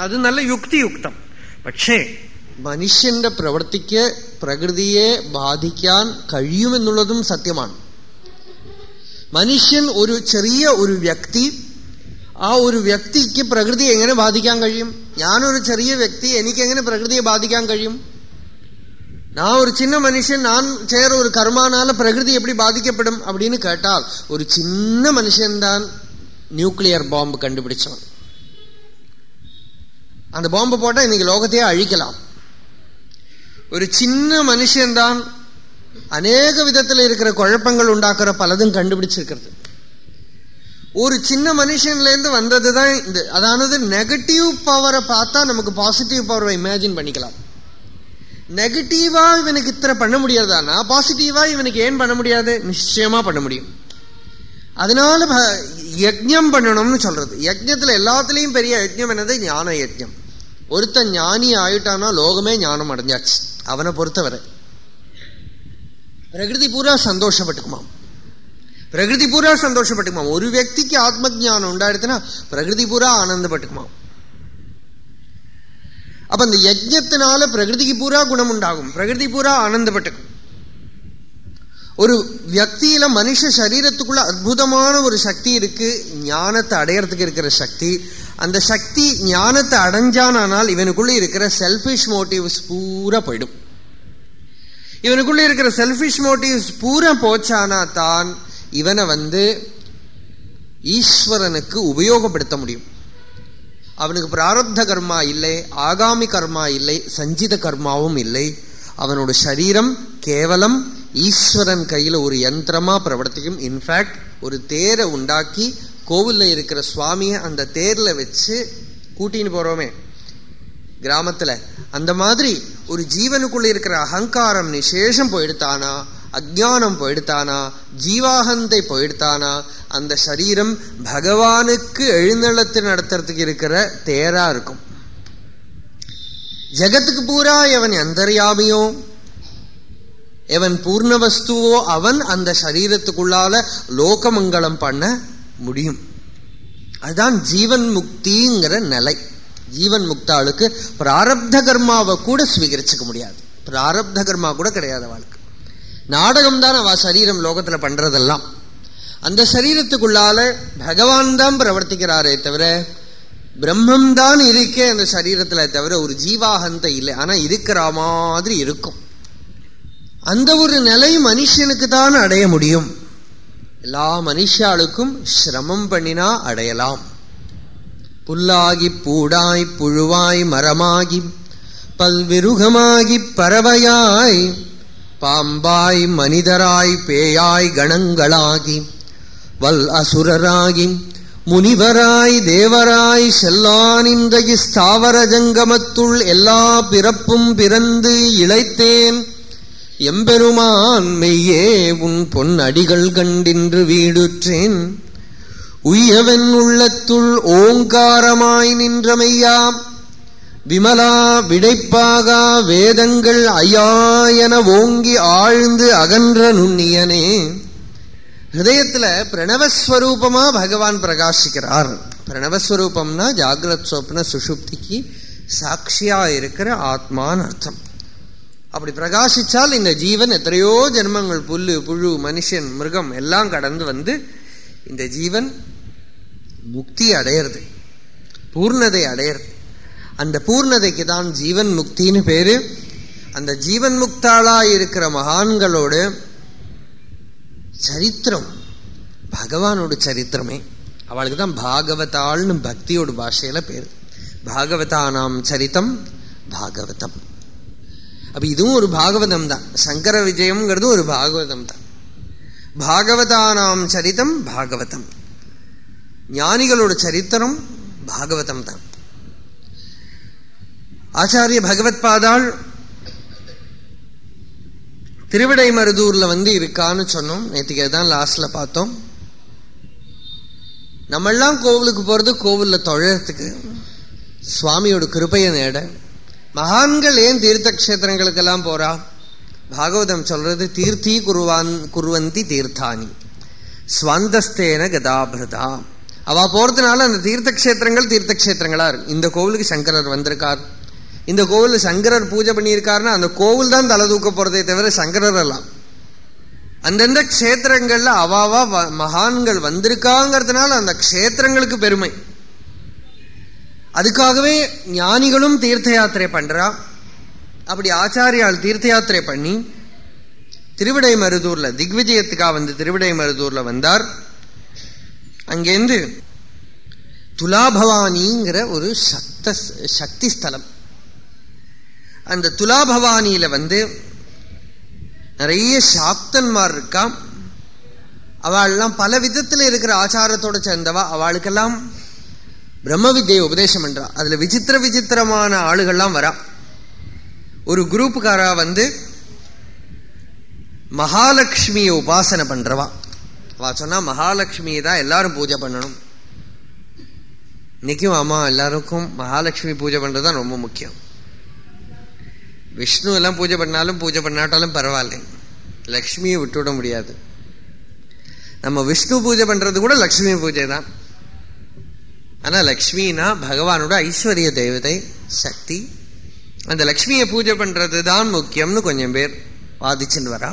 അത് നല്ല യുക്തിയുക്തം പക്ഷേ മനുഷ്യന്റെ പ്രവൃത്തിക്ക് പ്രകൃതിയെ ബാധിക്കാൻ കഴിയുമെന്നുള്ളതും സത്യമാണ് മനുഷ്യൻ ഒരു ചെറിയ ഒരു വ്യക്തി ആ ഒരു വ്യക്തിക്ക് പ്രകൃതി എങ്ങനെ ബാധിക്കാൻ കഴിയും ഞാനൊരു ചെറിയ വ്യക്തി എനിക്ക് എങ്ങനെ പ്രകൃതിയെ ബാധിക്കാൻ കഴിയും நான் ஒரு சின்ன மனுஷன் நான் செய்யற ஒரு கர்மானால பிரகிருதி எப்படி பாதிக்கப்படும் அப்படின்னு கேட்டால் ஒரு சின்ன மனுஷன் தான் நியூக்ளியர் பாம்பு கண்டுபிடிச்சவன் அந்த பாம்பு போட்டால் இன்னைக்கு லோகத்தையே அழிக்கலாம். ஒரு சின்ன மனுஷன்தான் அநேக விதத்தில் இருக்கிற குழப்பங்கள் உண்டாக்குற பலதும் கண்டுபிடிச்சிருக்கிறது. ஒரு சின்ன மனுஷன்ல இருந்து வந்ததுதான் இந்த அதானது நெகட்டிவ் பவரை பார்த்தா நமக்கு பாசிட்டிவ் பவரை இமேஜின் பண்ணிக்கலாம். நெகட்டிவாக இவனுக்கு இத்தனை பண்ண முடியாதானா பாசிட்டிவா இவனுக்கு ஏன் பண்ண முடியாது? நிச்சயமா பண்ண முடியும். அதனால யஜ்யம் பண்ணணும்னு சொல்றது. யஜ்யத்தில் எல்லாத்துலேயும் பெரிய யஜ்யம் என்னது? ஞான யஜ்யம் ஒருத்தன் ஞானி ஆயிட்டான்னா லோகமே ஞானம் அடைஞ்சாச்சு. அவனை பொறுத்தவரை. பிரகிருதி பூரா சந்தோஷப்பட்டுக்குமாம். பிரகிருதி பூரா சந்தோஷப்பட்டுக்குமாம். ஒரு வக்திக்கு ஆத்ம ஜானம் உண்டாயிடுத்துன்னா பிரகிருதி பூரா ஆனந்தப்பட்டுக்குமாம் அப்ப இந்த யஜ்யத்தினால பிரகிருதிக்கு பூரா குணம் உண்டாகும் பிரகிருதி பூரா ஆனந்தப்பட்டுக்கும் ஒரு வியக்தியில மனுஷ சரீரத்துக்குள்ள அற்புதமான ஒரு சக்தி இருக்கு ஞானத்தை அடையறதுக்கு இருக்கிற சக்தி அந்த சக்தி ஞானத்தை அடைஞ்சானால் இவனுக்குள்ள இருக்கிற செல்பிஷ் மோட்டிவ்ஸ் பூரா போயிடும். இவனுக்குள்ள இருக்கிற செல்பிஷ் மோட்டிவ்ஸ் பூரா போச்சானா தான் இவனை வந்து ஈஸ்வரனுக்கு உபயோகப்படுத்த முடியும். அவனுக்கு பிராரப்த கர்மா இல்லை ஆகாமி கர்மா இல்லை சஞ்சித கர்மாவும் இல்லை. அவனோட சரீரம் கேவலம் ஈஸ்வரன் கையில ஒரு யந்திரமா பிரவர்த்திக்கும். இன்ஃபேக்ட் ஒரு தேரை உண்டாக்கி கோவில்ல இருக்கிற சுவாமியை அந்த தேர்ல வச்சு கூட்டின்னு போறோமே கிராமத்துல. அந்த மாதிரி ஒரு ஜீவனுக்குள்ள இருக்கிற அகங்காரம் நிசேஷம் போயிடுத்தானா அஜானம் போயிடுத்தானா ஜீவாகந்தை போயிடுத்தானா அந்த சரீரம் பகவானுக்கு எழுந்தளத்து நடத்துறதுக்கு இருக்கிற தேரா இருக்கும். ஜகத்துக்கு பூரா எவன் அந்தர்யாமியோ எவன் பூர்ண வஸ்துவோ அவன் அந்த சரீரத்துக்குள்ளால லோகமங்கலம் பண்ண முடியும். அதுதான் ஜீவன் முக்திங்கிற நிலை. ஜீவன் முக்தாளுக்கு பிராரப்த கர்மாவை கூட ஸ்வீகரிச்சுக்க முடியாது. பிராரப்த கர்மா கூட கிடையாது அவளுக்கு. நாடகம் தான் அவள் சரீரம் லோகத்துல பண்றதெல்லாம். அந்த சரீரத்துக்குள்ளால பகவான் தான் பிரவர்த்திக்கிறாரே தவிர பிரம்மம் தான் இருக்கே அந்த சரீரத்துல தவிர ஒரு ஜீவாகந்த இல்லை. ஆனா இருக்கிற மாதிரி இருக்கும். அந்த ஒரு நிலை மனுஷனுக்கு தான் அடைய முடியும். எல்லா மனுஷாளுக்கும் சிரமம் பண்ணினா அடையலாம். புல்லாகி பூடாய் புழுவாய் மரமாகி பல்விருகமாகி பறவையாய் பாம்பாய் மனிதராய் பேயாய் கணங்களாகி வல் அசுரராகி முனிவராய் தேவராய் செல்லானிந்தகி ஸ்தாவர ஜங்கமத்துள் எல்லா பிறப்பும் பிறந்து இழைத்தேன். எம்பெருமான் மெய்யே உன் பொன் அடிகள் கண்டின்று வீடுற்றேன். உய்யவன் உள்ளத்துள் ஓங்காரமாய் நின்றமையாம் விமலா விடைப்பாகா வேதங்கள் ஐயாயன ஓங்கி ஆழ்ந்து அகன்ற நுண்ணியனே. ஹிருதயத்துல பிரணவஸ்வரூபமா பகவான் பிரகாசிக்கிறார். பிரணவஸ்வரூபம்னா ஜாகிரத் சொப்ன சுஷுப்திக்கு சாட்சியா இருக்கிற ஆத்மான்னு அர்த்தம். அப்படி பிரகாசிச்சால் இந்த ஜீவன் எத்தனையோ ஜென்மங்கள் புல்லு புழு மனுஷன் மிருகம் எல்லாம் கடந்து வந்து இந்த ஜீவன் முக்தி அடையிறது பூர்ணதை அடையிறது. அந்த பூர்ணதைக்கு தான் ஜீவன் முக்தின்னு பேரு. அந்த ஜீவன் முக்தாளா இருக்கிற மகான்களோடு சரித்திரம் பகவானோட சரித்திரமே. அவளுக்கு தான் பாகவதாள்னு பக்தியோட பாஷையில பேரு. பாகவதானாம் சரித்தம் பாகவதம். அப்ப இதுவும் ஒரு பாகவதம் தான். சங்கர விஜயம்ங்கிறது ஒரு பாகவதம் தான். பாகவதானாம் சரித்தம் பாகவதம். ஞானிகளோட சரித்திரம் பாகவதம் தான். ஆச்சாரிய பகவத் பாதாள் திருவிடை மருதூர்ல வந்து இருக்கான்னு சொன்னோம். நேற்றுக்கு தான் லாஸ்ட்ல பார்த்தோம். நம்மெல்லாம் கோவிலுக்கு போறது கோவில்ல தொழறதுக்கு. சுவாமியோட கிருப்பையை நேட மகான்கள் ஏன் தீர்த்த கஷேத்திரங்களுக்கெல்லாம் போறா? பாகவதம் சொல்றது தீர்த்தி குருவான் குருவந்தி தீர்த்தானி ஸ்வந்தஸ்தேன கதாபிரதா. அவ போறதுனால அந்த தீர்த்த கஷேத்திரங்கள் தீர்த்த கஷேத்திரங்களா இருக்கும் இந்த கோவிலுக்கு சங்கரர் வந்திருக்கார். இந்த கோவில் சங்கரர் பூஜை பண்ணியிருக்காருன்னா அந்த கோவில் தான் தலை தூக்க போறதே தவிர சங்கரர் எல்லாம். அந்தந்த க்ஷேத்திரங்கள்ல அவாவா மகான்கள் வந்திருக்காங்கிறதுனால அந்த க்ஷேத்திரங்களுக்கு பெருமை. அதுக்காகவே ஞானிகளும் தீர்த்த யாத்திரை பண்றா. அப்படி ஆச்சாரியால் தீர்த்த யாத்திரை பண்ணி திருவிடை மருதூர்ல திக்விஜயத்துக்காக வந்து திருவிடை மருதூர்ல வந்தார். அங்கேருந்து துலாபவானிங்கிற ஒரு சக்த சக்தி ஸ்தலம். அந்த துலாபவானியில வந்து நிறைய சாப்தன்மார் இருக்கா. அவள்லாம் பல விதத்துல இருக்கிற ஆச்சாரத்தோட சேர்ந்தவா. அவளுக்கெல்லாம் பிரம்ம வித்தியை உபதேசம் பண்றா அதுல விசித்திர விசித்திரமான ஆளுகள்லாம் வரா. ஒரு குரூப்புக்காரா வந்து மகாலட்சுமியை உபாசனை பண்றவா. அவ சொன்னா மகாலட்சுமியை தான் எல்லாரும் பூஜை பண்ணணும். இன்னைக்கும் ஆமா எல்லாருக்கும் மகாலட்சுமி பூஜை பண்றதுதான் ரொம்ப முக்கியம். விஷ்ணு எல்லாம் பூஜை பண்ணாலும் பூஜை பண்ணாட்டாலும் பரவாயில்ல. லக்ஷ்மியை விட்டுவிட முடியாது. நம்ம விஷ்ணு பூஜை பண்றது கூட லக்ஷ்மி பூஜை தான். ஆனால் லக்ஷ்மினா பகவானோட ஐஸ்வர்ய தேவதை சக்தி. அந்த லக்ஷ்மியை பூஜை பண்ணுறது தான் முக்கியம்னு கொஞ்சம் பேர் வாதிச்சுன்னு வரா.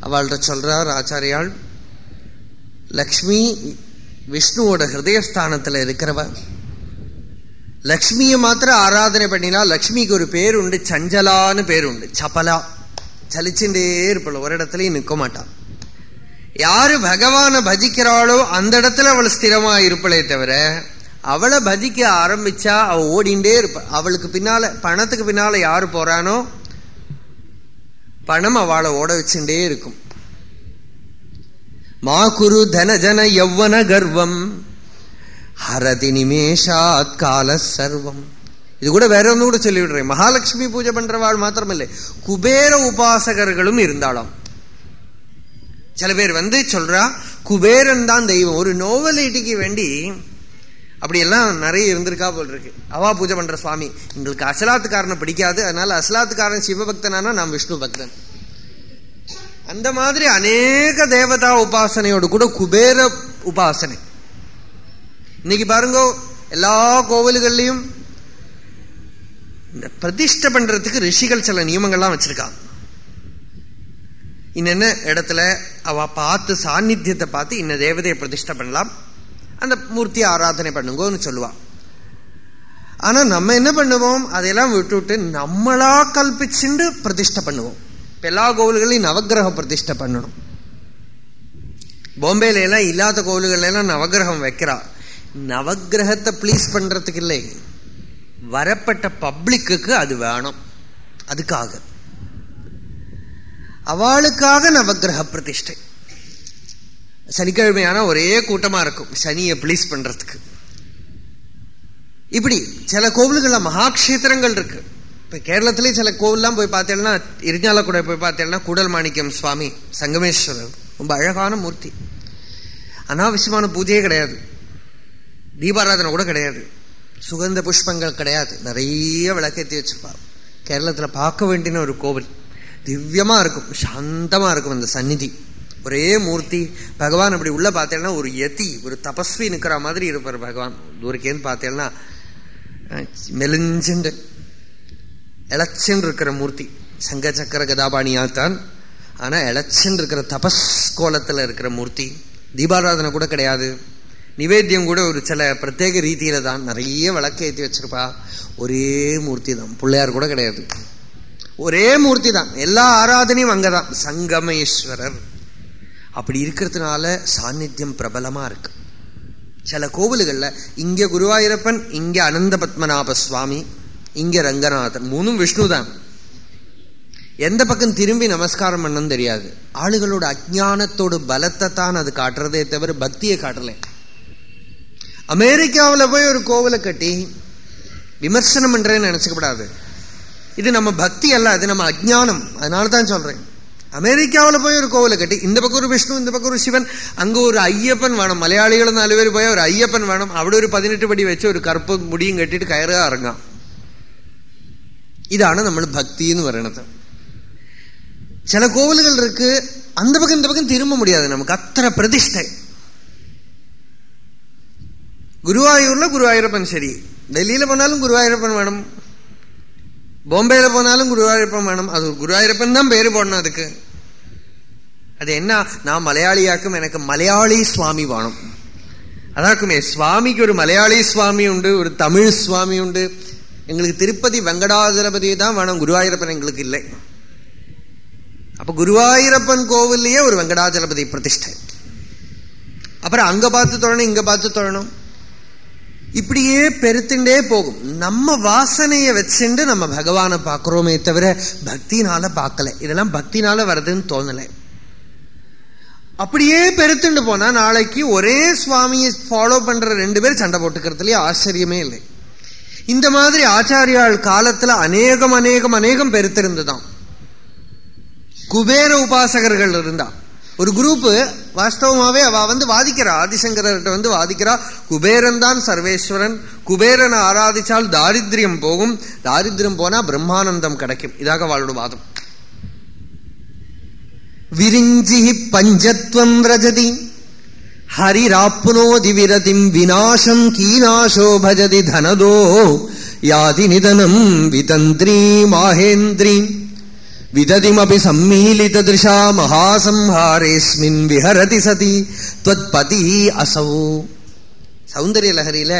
அவள்கிட்ட சொல்கிறார் ஆச்சாரியாள் லக்ஷ்மி விஷ்ணுவோட ஹிருதயஸ்தானத்தில் இருக்கிறவ லக்ஷ்மியை மாத்திரம் ஆராதனை பண்ணினா லக்ஷ்மிக்கு ஒரு பேர் உண்டு சஞ்சலான்னு பேர் உண்டு சபலா. சலிச்சுட்டே இருப்பல ஒரு இடத்துலயும் நிற்க மாட்டான் யாரு பகவானை பஜிக்கிறாளோ அந்த இடத்துல அவள் ஸ்திரமா இருப்பளே தவிர அவளை பஜிக்க ஆரம்பிச்சா அவ ஓடிண்டே இருப்ப. அவளுக்கு பின்னால பணத்துக்கு பின்னால யாரு போறானோ பணம் அவளை ஓட வச்சுட்டே இருக்கும். மா குரு தன ஜன யௌவன கர்வம் ஹரதி நிமேஷாத் கால சர்வம். இது கூட வேற ஒன்று கூட சொல்லி விடுறேன் மகாலட்சுமி பூஜை பண்றவாள் மாத்திரமில்லை. குபேர உபாசகர்களும் இருந்தாளாம். சில பேர் வந்து சொல்றா குபேரன் தான் தெய்வம். ஒரு நோவலிட்டிக்கு வேண்டி அப்படியெல்லாம் நிறைய இருந்திருக்கா போல் இருக்கு. அவா பூஜை பண்ற சுவாமி. எங்களுக்கு அசலாத்துக்காரனை பிடிக்காது. அதனால அசலாத்துக்காரன் சிவபக்தனானா நான் விஷ்ணு பக்தன். அந்த மாதிரி அநேக தேவதா உபாசனையோடு கூட குபேர உபாசனை. இன்னைக்கு பாருங்க எல்லா கோவில்கள்லையும் இந்த பிரதிஷ்டை பண்றதுக்கு ரிஷிகள் சில நியமங்கள்லாம் வச்சிருக்காங்க இன்னென்ன இடத்துல அவ பார்த்து சாநித்தியத்தை பார்த்து இன்ன தேவதையை பிரதிஷ்டை பண்ணலாம். அந்த மூர்த்தியை ஆராதனை பண்ணுங்கன்னு சொல்லுவாள் ஆனால் நம்ம என்ன பண்ணுவோம்? அதையெல்லாம் விட்டுவிட்டு நம்மளா கல்பிச்சுண்டு பிரதிஷ்டை பண்ணுவோம். எல்லா கோவில்களையும் நவக்கிரக பிரதிஷ்டை பண்ணணும். பாம்பேல எல்லாம் இல்லாத கோவில்கள்லாம் நவகிரகம் நவக்கிரகம் வைக்கிறா. நவக்கிரகத்தை ப்ளீஸ் பண்றதுக்கு இல்லை. வரப்பட்ட பப்ளிக்கு அது வேணும். அதுக்காக. அவளுக்காக நவக்கிரக பிரதிஷ்டை. சனிக்கிழமையான ஒரே கூட்டமா இருக்கும். சனியை ப்ளீஸ் பண்றதுக்கு. இப்படி சில கோவில்கள்ல மகாக்ஷேத்திரங்கள் இருக்கு. இப்ப கேரளத்திலே சில கோவில்லாம் போய் பார்த்தேன்னா இரிஞ்சால கூட போய் பார்த்தேன்னா கூடல் மாணிக்கம் சுவாமி சங்கமேஸ்வரர். ரொம்ப அழகான மூர்த்தி. அனாவசியமான பூஜையே கிடையாது. தீபாராதனை கூட கிடையாது. சுகந்த புஷ்பங்கள் கிடையாது. நிறைய விளக்கேற்றி வச்சிருப்பார். கேரளத்துல பார்க்க வேண்டின ஒரு கோவில். திவ்யமா இருக்கும். சாந்தமா இருக்கும் அந்த சந்நிதி. ஒரே மூர்த்தி பகவான் அப்படி உள்ள பார்த்தேன்னா ஒரு யதி ஒரு தபஸ்வி நிற்கிற மாதிரி இருப்பார் பகவான். தூரக்கேன்னு பார்த்தேன்னா மெலிஞ்சுண்டு இளச்சன் இருக்கிற மூர்த்தி. சங்க சக்கர கதாபாணியாத்தான் ஆனால் இளச்சன் இருக்கிற தபஸ் கோலத்தில் இருக்கிற மூர்த்தி. தீபாராதனை கூட கிடையாது. நிவேத்தியம் கூட ஒரு சில பிரத்யேக ரீதியில தான் நிறைய விளக்கு ஏற்றி வச்சிருப்பா. ஒரே மூர்த்தி தான் பிள்ளையார் கூட கிடையாது. ஒரே மூர்த்தி தான் எல்லா ஆராதனையும் அங்கதான். சங்கமேஸ்வரர். அப்படி இருக்கிறதுனால சாநித்தியம் பிரபலமா இருக்கு. சில கோவில்களில் இங்க குருவாயூரப்பன் இங்க அனந்த பத்மநாப சுவாமி இங்க ரங்கநாதன் மூணும் விஷ்ணு தான் எந்த பக்கம் திரும்பி நமஸ்காரம் பண்ணன்னு தெரியாது. ஆளுகளோட அஜானத்தோட பலத்தை தான் அது காட்டுறதே தவிர பக்தியை காட்டலை. அமெரிக்காவில் போய் ஒரு கோவிலை கட்டி விமர்சனம் பண்றேன்னு நினச்சிக்கப்படாது. இது நம்ம பக்தி அல்ல அது நம்ம அஜ்ஞானம் அதனால தான் சொல்றேன் அமெரிக்காவில் போய் ஒரு கோவிலை கட்டி இந்த பக்கம் ஒரு விஷ்ணு இந்த பக்கம் ஒரு சிவன் அங்க ஒரு ஐயப்பன் வேணும் மலையாளிகள் நாலு பேர் போய் ஒரு ஐயப்பன் வேணும் அப்படி ஒரு பதினெட்டு படி வச்சு ஒரு கருப்பு முடியும் கட்டிட்டு கயறா இறங்காம் ഇതാണ് നമ്മൾ ഭക്തി എന്ന് പറയുന്നത് ചില കോവിലുകൾ இருக்கு அந்த பக்கம் இந்த பக்கம் திரும்ப முடியாது நமக்கு அத்தனை பிரதிஷ்டை குருவாயூர்ல குருவாயூரப்பன் சரி டெல்லியில போனாலும் குருவாயூரப்பன் வேணும் பாம்பேல போனாலும் குருவாயூரப்பன் வேணும் அது குருவாயூரப்பன் தான் பேரு போடணும் அதுக்கு அது என்ன நான் மலையாளியாக்கும் எனக்கு மலையாளி சுவாமி வேணும் அதாக்குமே சுவாமிக்கு ஒரு மலையாளி சுவாமி உண்டு ஒரு தமிழ் சுவாமி உண்டு எங்களுக்கு திருப்பதி வெங்கடாதிரபதி தான் வேணும் குருவாயூரப்பன் எங்களுக்கு இல்லை அப்ப குருவாயூரப்பன் கோவில்லையே ஒரு வெங்கடாஜலபதி பிரதிஷ்டை அப்புறம் அங்க பார்த்து தொழணும் இங்க பார்த்து தொழணும் இப்படியே பெருத்துண்டே போகும். நம்ம வாசனையை வச்சுட்டு நம்ம பகவானை பார்க்கிறோமே தவிர பக்தினால பார்க்கல. இதெல்லாம் பக்தினால வருதுன்னு தோணலை. அப்படியே பெருத்துண்டு போனா நாளைக்கு ஒரே சுவாமியை ஃபாலோ பண்ற ரெண்டு பேர் சண்டை போட்டுக்கிறதுலயே ஆச்சரியமே இல்லை. இந்த மாதிரி ஆச்சாரியால் காலத்துல அநேகம் அநேகம் அநேகம் பெருத்திருந்துதான். குபேர உபாசகர்கள் இருந்தா. ஒரு குரூப் வாஸ்தவமாவே அவ வந்து வாதிக்கிறா. ஆதிசங்கர்கிட்ட வந்து வாதிக்கிறா. குபேரன் தான் சர்வேஸ்வரன். குபேரனை ஆராதிச்சால் தாரித்யம் போகும். தாரித்யம் போனா பிரம்மானந்தம் கிடைக்கும். இதாக அவளோட வாதம். விரிஞ்சி பஞ்சத்வம் ரஜதி ஹரிராப்னோதி விரதிம் விநாசம் கீநாசோ பஜதி தனதோ. யாதி நிதனம் விதந்திரீ மாஹேந்திரீ விததிமபி சம்மீலிததிருஷா மகாசம்ஹாரேஸ்மின் விஹரதி சதி துவத்பதி அசௌ சௌந்தரிய லஹரியில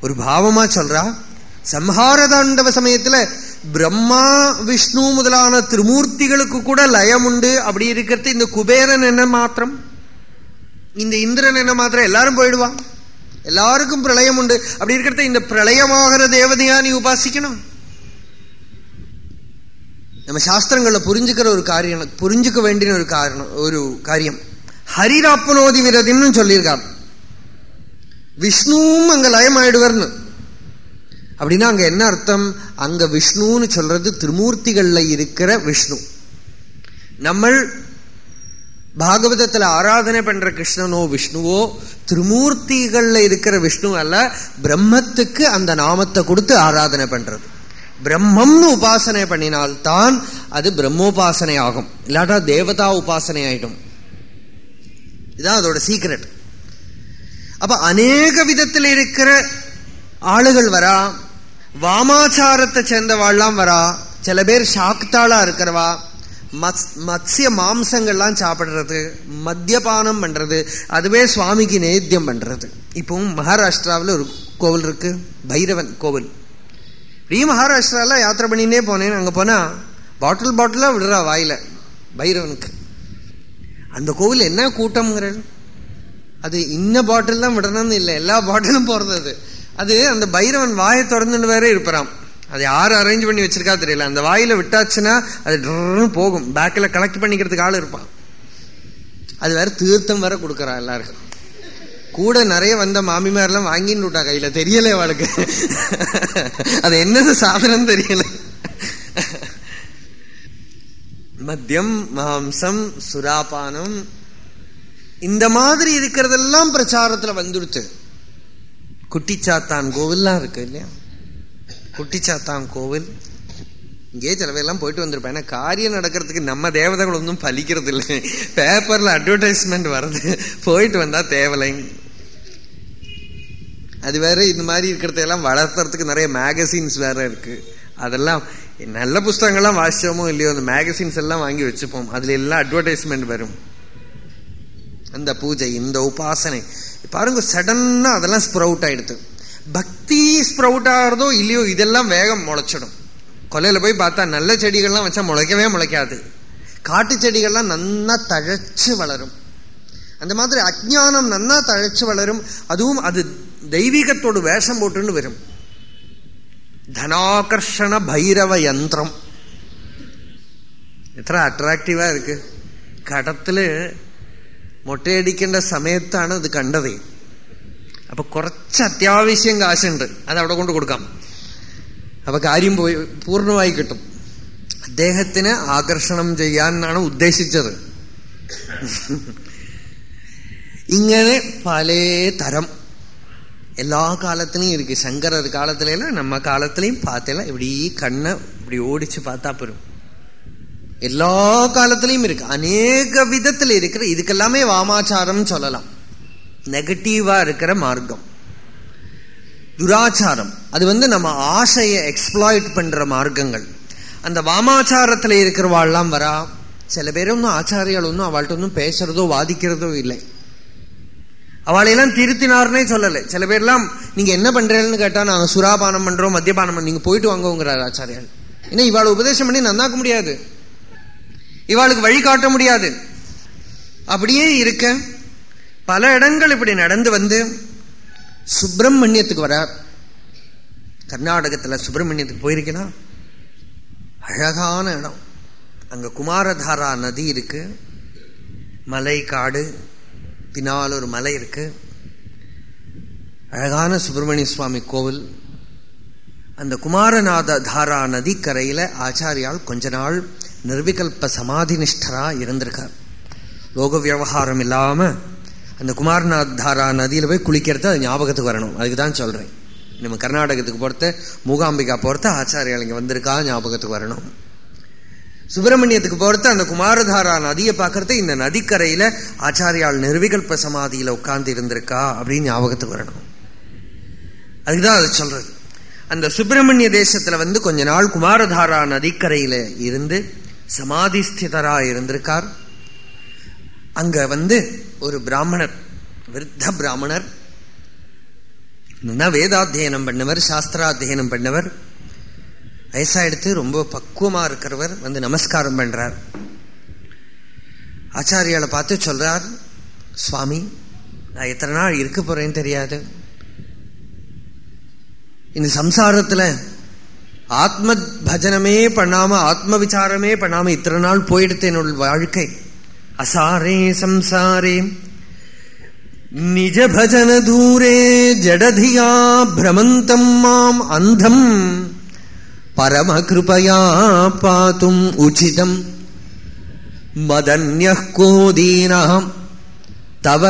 ஒரு பாவமா சொல்றா சம்ஹாரதாண்டவ சமயத்துல பிரம்மா விஷ்ணு முதலான திருமூர்த்திகளுக்கு கூட லயம் உண்டு. அப்படி இருக்கிறது இந்த குபேரன் என்ன மாத்திரம்? இந்த இந்திரன் என்ன மாத்திரம்? எல்லாரும் போயிடுவான். எல்லாருக்கும் பிரளயம் உண்டு. அப்படி இருக்கிறத இந்த பிரளயமாகிற தேவதையா நீ உபாசிக்கணும். நம்ம சாஸ்திரங்களை புரிஞ்சுக்கிற ஒரு காரியம் புரிஞ்சுக்க வேண்டிய ஒரு காரணம் ஒரு காரியம். ஹரிராப்பனோதி விரதின்னு சொல்லியிருக்கார் விஷ்ணுவும் அங்க லயமாயிடுவர்னு. அப்படின்னா அங்க என்ன அர்த்தம்? அங்க விஷ்ணுன்னு சொல்றது திருமூர்த்திகள்ல இருக்கிற விஷ்ணு. நம்ம பாகவதத்துல ஆராதனை பண்ற கிருஷ்ணனோ விஷ்ணுவோ திருமூர்த்திகள்ல இருக்கிற விஷ்ணு அல்ல பிரம்மத்துக்கு அந்த நாமத்தை கொடுத்து ஆராதனை பண்றது. பிரம்மம்னு உபாசனை பண்ணினால்தான் அது பிரம்மோபாசனை ஆகும் இல்லாட்டா தேவதா உபாசனை ஆயிடும் இதான் அதோட சீக்ரெட் அப்ப அநேக விதத்தில் இருக்கிற ஆளுகள் வரா வாமாச்சாரத்தை சேர்ந்தவாள்லாம் வரா சில பேர் சாக்தாளா இருக்கிறவா மத்ய மாம்சங்கள்லாம் சாப்பிடுறது மத்தியபானம் பண்றது அதுவே சுவாமிக்கு நேத்தியம் பண்றது. இப்பவும் மகாராஷ்டிராவில் ஒரு கோவில் இருக்கு பைரவன் கோவில். இப்படி மகாராஷ்டிரால யாத்திரை பண்ணினே போனேன் அங்கே போனால் பாட்டில் பாட்டிலாக விடுறா வாயில் பைரவனுக்கு. அந்த கோவில் என்ன கூட்டம்ங்கிற அது இன்ன பாட்டில் தான் விடணும்னு இல்லை எல்லா பாட்டிலும் போகிறது அது. அது அந்த பைரவன் வாயை திறந்துட்டு வேற இருப்பாராம். அது யார் அரேஞ்ச் பண்ணி வச்சிருக்கா தெரியல. அந்த வாயில விட்டாச்சுன்னா அது போகும். பேக்கில் கலெக்ட் பண்ணிக்கிறதுக்கு ஆள் இருப்பான். அது வேற தீர்த்தம் வேற கொடுக்குறான் எல்லாருக்கும். கூட நிறைய வந்த மாமிமாரெல்லாம் வாங்கின்னு விட்டா கையில. தெரியல அவளுக்கு. அது என்னது சாதனம் தெரியல. மத்தியம் மாம்சம் சுராபானம். இந்த மாதிரி இருக்கிறதெல்லாம் பிரச்சாரத்துல வந்துடுத்து குட்டிச்சாத்தான் கோவில்லாம் இருக்கு இல்லையா? குட்டிச்சாத்தான் கோவில். இங்கே சிலவையெல்லாம் போயிட்டு வந்திருப்பேன். ஏன்னா காரியம் நடக்கிறதுக்கு நம்ம தேவதைகள் ஒன்றும் பலிக்கிறது இல்லை பேப்பர்ல அட்வர்டைஸ்மெண்ட் வர்றது போயிட்டு வந்தா தேவலை அது வேற இந்த மாதிரி இருக்கிறதெல்லாம் வளர்த்துறதுக்கு நிறைய மேகசின்ஸ் வேற இருக்கு. அதெல்லாம் நல்ல புஸ்தகங்கள்லாம் வாசிச்சோமோ இல்லையோ அந்த மேகசின்ஸ் எல்லாம் வாங்கி வச்சுப்போம். அதுல எல்லாம் அட்வர்டைஸ்மெண்ட் வரும். அந்த பூஜை இந்த உபாசனை. பாருங்க சடன்னா அதெல்லாம் ஸ்ப்ரவுட் ஆயிடுது. பக்தி ஸ்ப்ரவுட் ஆகிறதோ இல்லையோ இதெல்லாம் வேகம் முளைச்சிடும். கொலையில போய் பார்த்தா நல்ல செடிகள்லாம் வச்சா முளைக்கவே முளைக்காது. காட்டு செடிகள்லாம் நன்னா தழைச்சு வளரும். அந்த மாதிரி அஜானம் நன்னா தழைச்சு வளரும். அதுவும் அது ദൈവികത്തോട് വേഷം പോട്ടുണ്ട് വരും. ധനാകർഷണ ഭൈരവ യന്ത്രം. എത്ര അട്രാക്റ്റീവാ ഇരിക്ക് കടത്തിൽ മുട്ടയടിക്കേണ്ട സമയത്താണ് ഇത് കണ്ടത്. അപ്പൊ കുറച്ച് അത്യാവശ്യം കാശുണ്ട്. അത് അവിടെ കൊണ്ട് കൊടുക്കാം. അപ്പൊ കാര്യം പോയി പൂർണമായി കിട്ടും. അദ്ദേഹത്തിന് ആകർഷണം ചെയ്യാൻ എന്നാണ് ഉദ്ദേശിച്ചത്. ഇങ്ങനെ പല തരം எல்லா காலத்திலையும் இருக்கு. சங்கரர் காலத்துல நம்ம காலத்திலையும் பார்த்தல இப்படி கண்ணை இப்படி ஓடிச்சு பார்த்தா போரும் எல்லா காலத்திலையும் இருக்கு. அநேக விதத்தில் இருக்கிற இதுக்கெல்லாமே வாமாச்சாரம் சொல்லலாம். நெகட்டிவா இருக்கிற மார்க்கம். துராச்சாரம். அது வந்து நம்ம ஆசையை எக்ஸ்ப்ளாய்ட் பண்ற மார்க்கங்கள். அந்த வாமாச்சாரத்துல இருக்கிறவாள்லாம் வரா. சில பேர் ஒன்றும் ஆச்சாரியால் ஒன்றும் அவள்கிட்ட ஒன்றும் பேசுறதோ வாதிக்கிறதோ இல்லை. அவளையெல்லாம் திருத்தினார்னே சொல்லலை. சில பேர்லாம் நீங்க என்ன பண்றேன்னு கேட்டா நாங்க சுராபானம் பண்றோம் மத்தியபானம் பண்ண நீங்க போயிட்டு வாங்கோங்கிறார் ஆச்சாரியால் ஏன்னா இவாளை உபதேசம் பண்ணி நன்னாக்க முடியாது. இவாளுக்கு வழி காட்ட முடியாது. அப்படியே இருக்க பல இடங்கள் இப்படி நடந்து வந்து சுப்பிரமணியத்துக்கு வரார். கர்நாடகத்தில் சுப்பிரமணியத்துக்கு போயிருக்கேன்னா அழகான இடம். அங்கே குமாரதாரா நதி இருக்கு. மலை காடு பின்னால் ஒரு மலை இருக்கு. அழகான சுப்பிரமணிய சுவாமி கோவில். அந்த குமாரநாத தாரா நதிக்கரையில் ஆச்சாரியால் கொஞ்ச நாள் நிர்விகல்ப சமாதி நிஷ்டராக இருந்திருக்கார். லோக விவகாரம் இல்லாமல் அந்த குமாரநாத் தாரா நதியில் போய் குளிக்கிறது அது ஞாபகத்துக்கு வரணும். அதுக்கு தான் சொல்கிறேன் நம்ம கர்நாடகத்துக்கு பொறுத்த மூகாம்பிகா பொறுத்த ஆச்சாரியால் இங்கே வந்திருக்கா ஞாபகத்துக்கு வரணும். சுப்பிரமணியத்துக்கு போறது அந்த குமாரதாரா நதியை பார்க்கறது இந்த நதிக்கரையில ஆச்சாரியால் நிர்விகல்ப சமாதியில உட்கார்ந்து இருந்திருக்கா அப்படின்னு ஞாபகத்துக்கு வரணும். அதுக்குதான் அது சொல்றது. அந்த சுப்பிரமணிய தேசத்துல வந்து கொஞ்ச நாள் குமாரதாரா நதிக்கரையில இருந்து சமாதிஸ்திதரா இருந்திருக்கார். அங்க வந்து ஒரு பிராமணர் விருத்த பிராமணர் வேதாத்தியனம் பண்ணவர் சாஸ்திராத்தியனம் பண்ணவர் வயசாயிடுத்து ரொம்ப பக்குவமாக இருக்கிறவர் வந்து நமஸ்காரம் பண்ணுறார் ஆச்சாரியாவை பார்த்து சொல்கிறார் சுவாமி நான் எத்தனை நாள் இருக்க போகிறேன்னு தெரியாது. இந்த சம்சாரத்தில் ஆத்ம பஜனமே பண்ணாமல் ஆத்ம விசாரமே பண்ணாமல் இத்தனை நாள் போயிடுத்து என்னோட வாழ்க்கை. அசாரே சம்சாரே நிஜ பஜன தூரே ஜடதியா பிரமந்தம் மாம் அந்தம். பரமகிருபயா பாத்தும் உச்சிதம் மதன்ய கோதீனம் தவ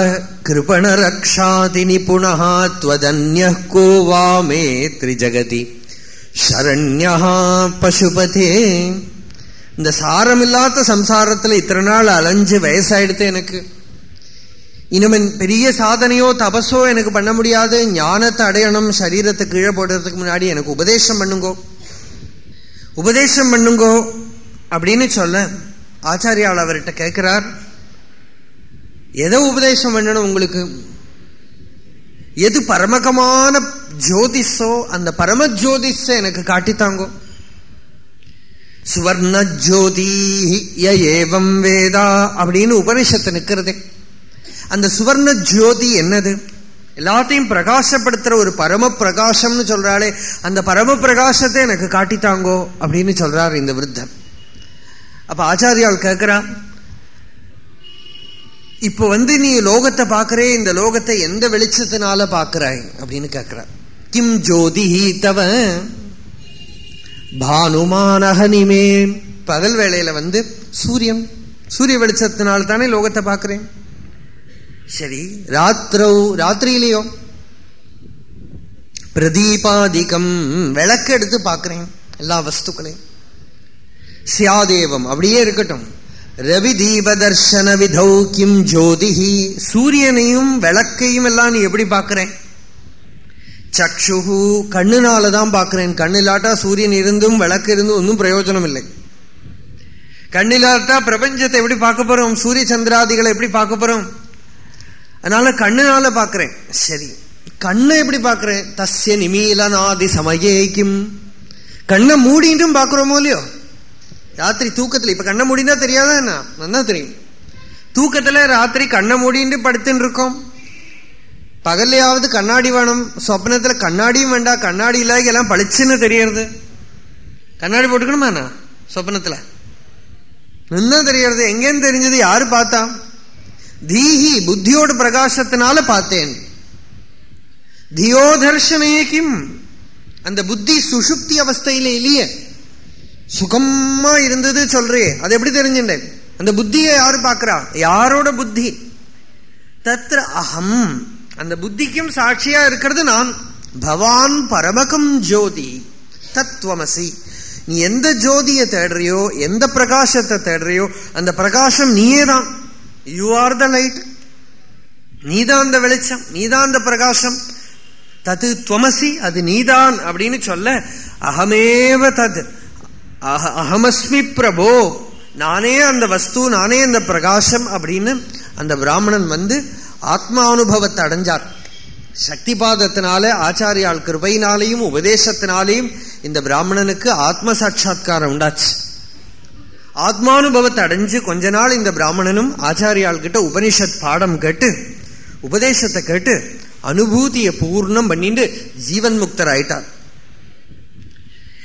கிருபணரக்ஷாதி நிபுணः त्वदन्यः को वा मे त्रिजगति சரண்யா பசுபதே இந்த சாரமில்லாத சம்சாரத்துல இத்தனை நாள் அலைஞ்சு வயசாயிடுத்து எனக்கு இனிமன் பெரிய சாதனையோ தபஸோ எனக்கு பண்ண முடியாது ஞானத்தை அடையணும் சரீரத்தை கீழே போடுறதுக்கு முன்னாடி எனக்கு உபதேசம் பண்ணுங்கோ உபதேசம் பண்ணுங்கோ அப்படின்னு சொல்ல ஆச்சாரியால் அவர்கிட்ட கேட்கிறார். எதை உபதேசம் பண்ணணும் உங்களுக்கு? எது பரமகமான ஜோதிஷோ அந்த பரம ஜோதிஷ எனக்கு காட்டித்தாங்கோ. சுவர்ண ஜோதி ஏவம் வேதா அப்படின்னு உபனிஷத்து நிற்கிறதே. அந்த சுவர்ண ஜோதி என்னது? எல்லாத்தையும் பிரகாசப்படுத்துற ஒரு பரம பிரகாசம்னு சொல்றாளே அந்த பரம பிரகாசத்தை எனக்கு காட்டித்தாங்கோ அப்படின்னு சொல்றார் இந்த விருத்தர். அப்ப ஆச்சாரியால் கேட்குறா இப்ப வந்து நீ லோகத்தை பாக்குறே இந்த லோகத்தை எந்த வெளிச்சத்தினால பாக்குறாய் அப்படின்னு கேட்கிற கிம் ஜோதி தவ பானுமானகனிமே பகல் வேளையில வந்து சூரியன் சூரிய வெளிச்சத்தினால்தானே லோகத்தை பார்க்குறேன்? சரி ராத்திரவு ராத்திரியிலையோ பிரதீபாதிகம் விளக்கு எடுத்து பார்க்கிறேன் எல்லா வஸ்துக்களையும் சியாதேவம் அப்படியே இருக்கட்டும் ரவி தீப தர்ஷன விதௌ கிம் ஜோதிஹி சூரியனையும் விளக்கையும் எல்லாம் நீ எப்படி பார்க்கிறேன் சக்ஷுகு கண்ணுனால தான் பார்க்கிறேன் கண்ணிலாட்டா சூரியன் இருந்தும் விளக்கு இருந்தும் ஒன்றும் பிரயோஜனம் இல்லை கண்ணிலாட்டா பிரபஞ்சத்தை எப்படி பார்க்க போறோம் சூரிய சந்திராதிகளை எப்படி பார்க்க போறோம் அதனால கண்ணுனால பார்க்கிறேன். சரி. கண்ணை எப்படி பார்க்கிறேன்? தஸ்ய நிமீலநாதி சமயே கிம் கண்ணை மூடிட்டும் பார்க்குறோமோ இல்லையோ? ராத்திரி தூக்கத்துல இப்ப கண்ணை மூடினா தெரியாதா என்ன? நல்லா தெரியும். தூக்கத்துல ராத்திரி கண்ணை மூடிட்டு படுத்துட்டு இருக்கோம் பகல்லையாவது கண்ணாடி வேணும். சொப்னத்துல கண்ணாடியும் வேண்டாம் கண்ணாடி இல்லாத எல்லாம் பளிச்சுன்னு தெரியறது. கண்ணாடி போட்டுக்கணுமா என்ன? சொப்னத்துல நின்னா தெரியறது. எங்கேன்னு தெரிஞ்சது யாரு பார்த்தா? தீஹி புத்தியோட பிரகாசத்தினால பார்த்தேன். தியோதர்ஷனே கிம்? அந்த புத்தி சுஷுப்தி அவஸ்தையில இல்லையே. சுகமா இருந்தது சொல்றே. அது எப்படி தெரிஞ்சுட்டேன்? அந்த புத்தியை யாரு பாக்குறா யாரோட புத்தி? தத்ர அகம் அந்த புத்திக்கும் சாட்சியா இருக்கிறது நான். பவான் பரமகம் ஜோதி தத்துவமசி நீ எந்த ஜோதியை தேடுறியோ எந்த பிரகாசத்தை தேடுறியோ அந்த பிரகாசம் நீயே தான் யூ ஆர் த லைட் நீதான் அந்த வெளிச்சம் நீதான் அந்த பிரகாசம். தது துவமசி அது நீதான் அப்படின்னு சொல்ல அகமேவ தத். அகமஸ்மி பிரபோ. நானே அந்த வஸ்து நானே அந்த பிரகாசம் அப்படின்னு அந்த பிராமணன் வந்து ஆத்மானுபவத்தை அடைஞ்சார். சக்திபாதத்தினால ஆச்சாரியால் கிருபையினாலையும் உபதேசத்தினாலையும் இந்த பிராமணனுக்கு ஆத்ம சாட்சா்காரம் உண்டாச்சு. ஆத்மானுபவத்தை அடைஞ்சு கொஞ்ச நாள் இந்த பிராமணனும் ஆச்சாரியால் கிட்ட உபனிஷத் பாடம் கேட்டு உபதேசத்தை கேட்டு அனுபூதியை பூர்ணம் பண்ணிட்டு ஜீவன் முக்தர் ஆயிட்டார்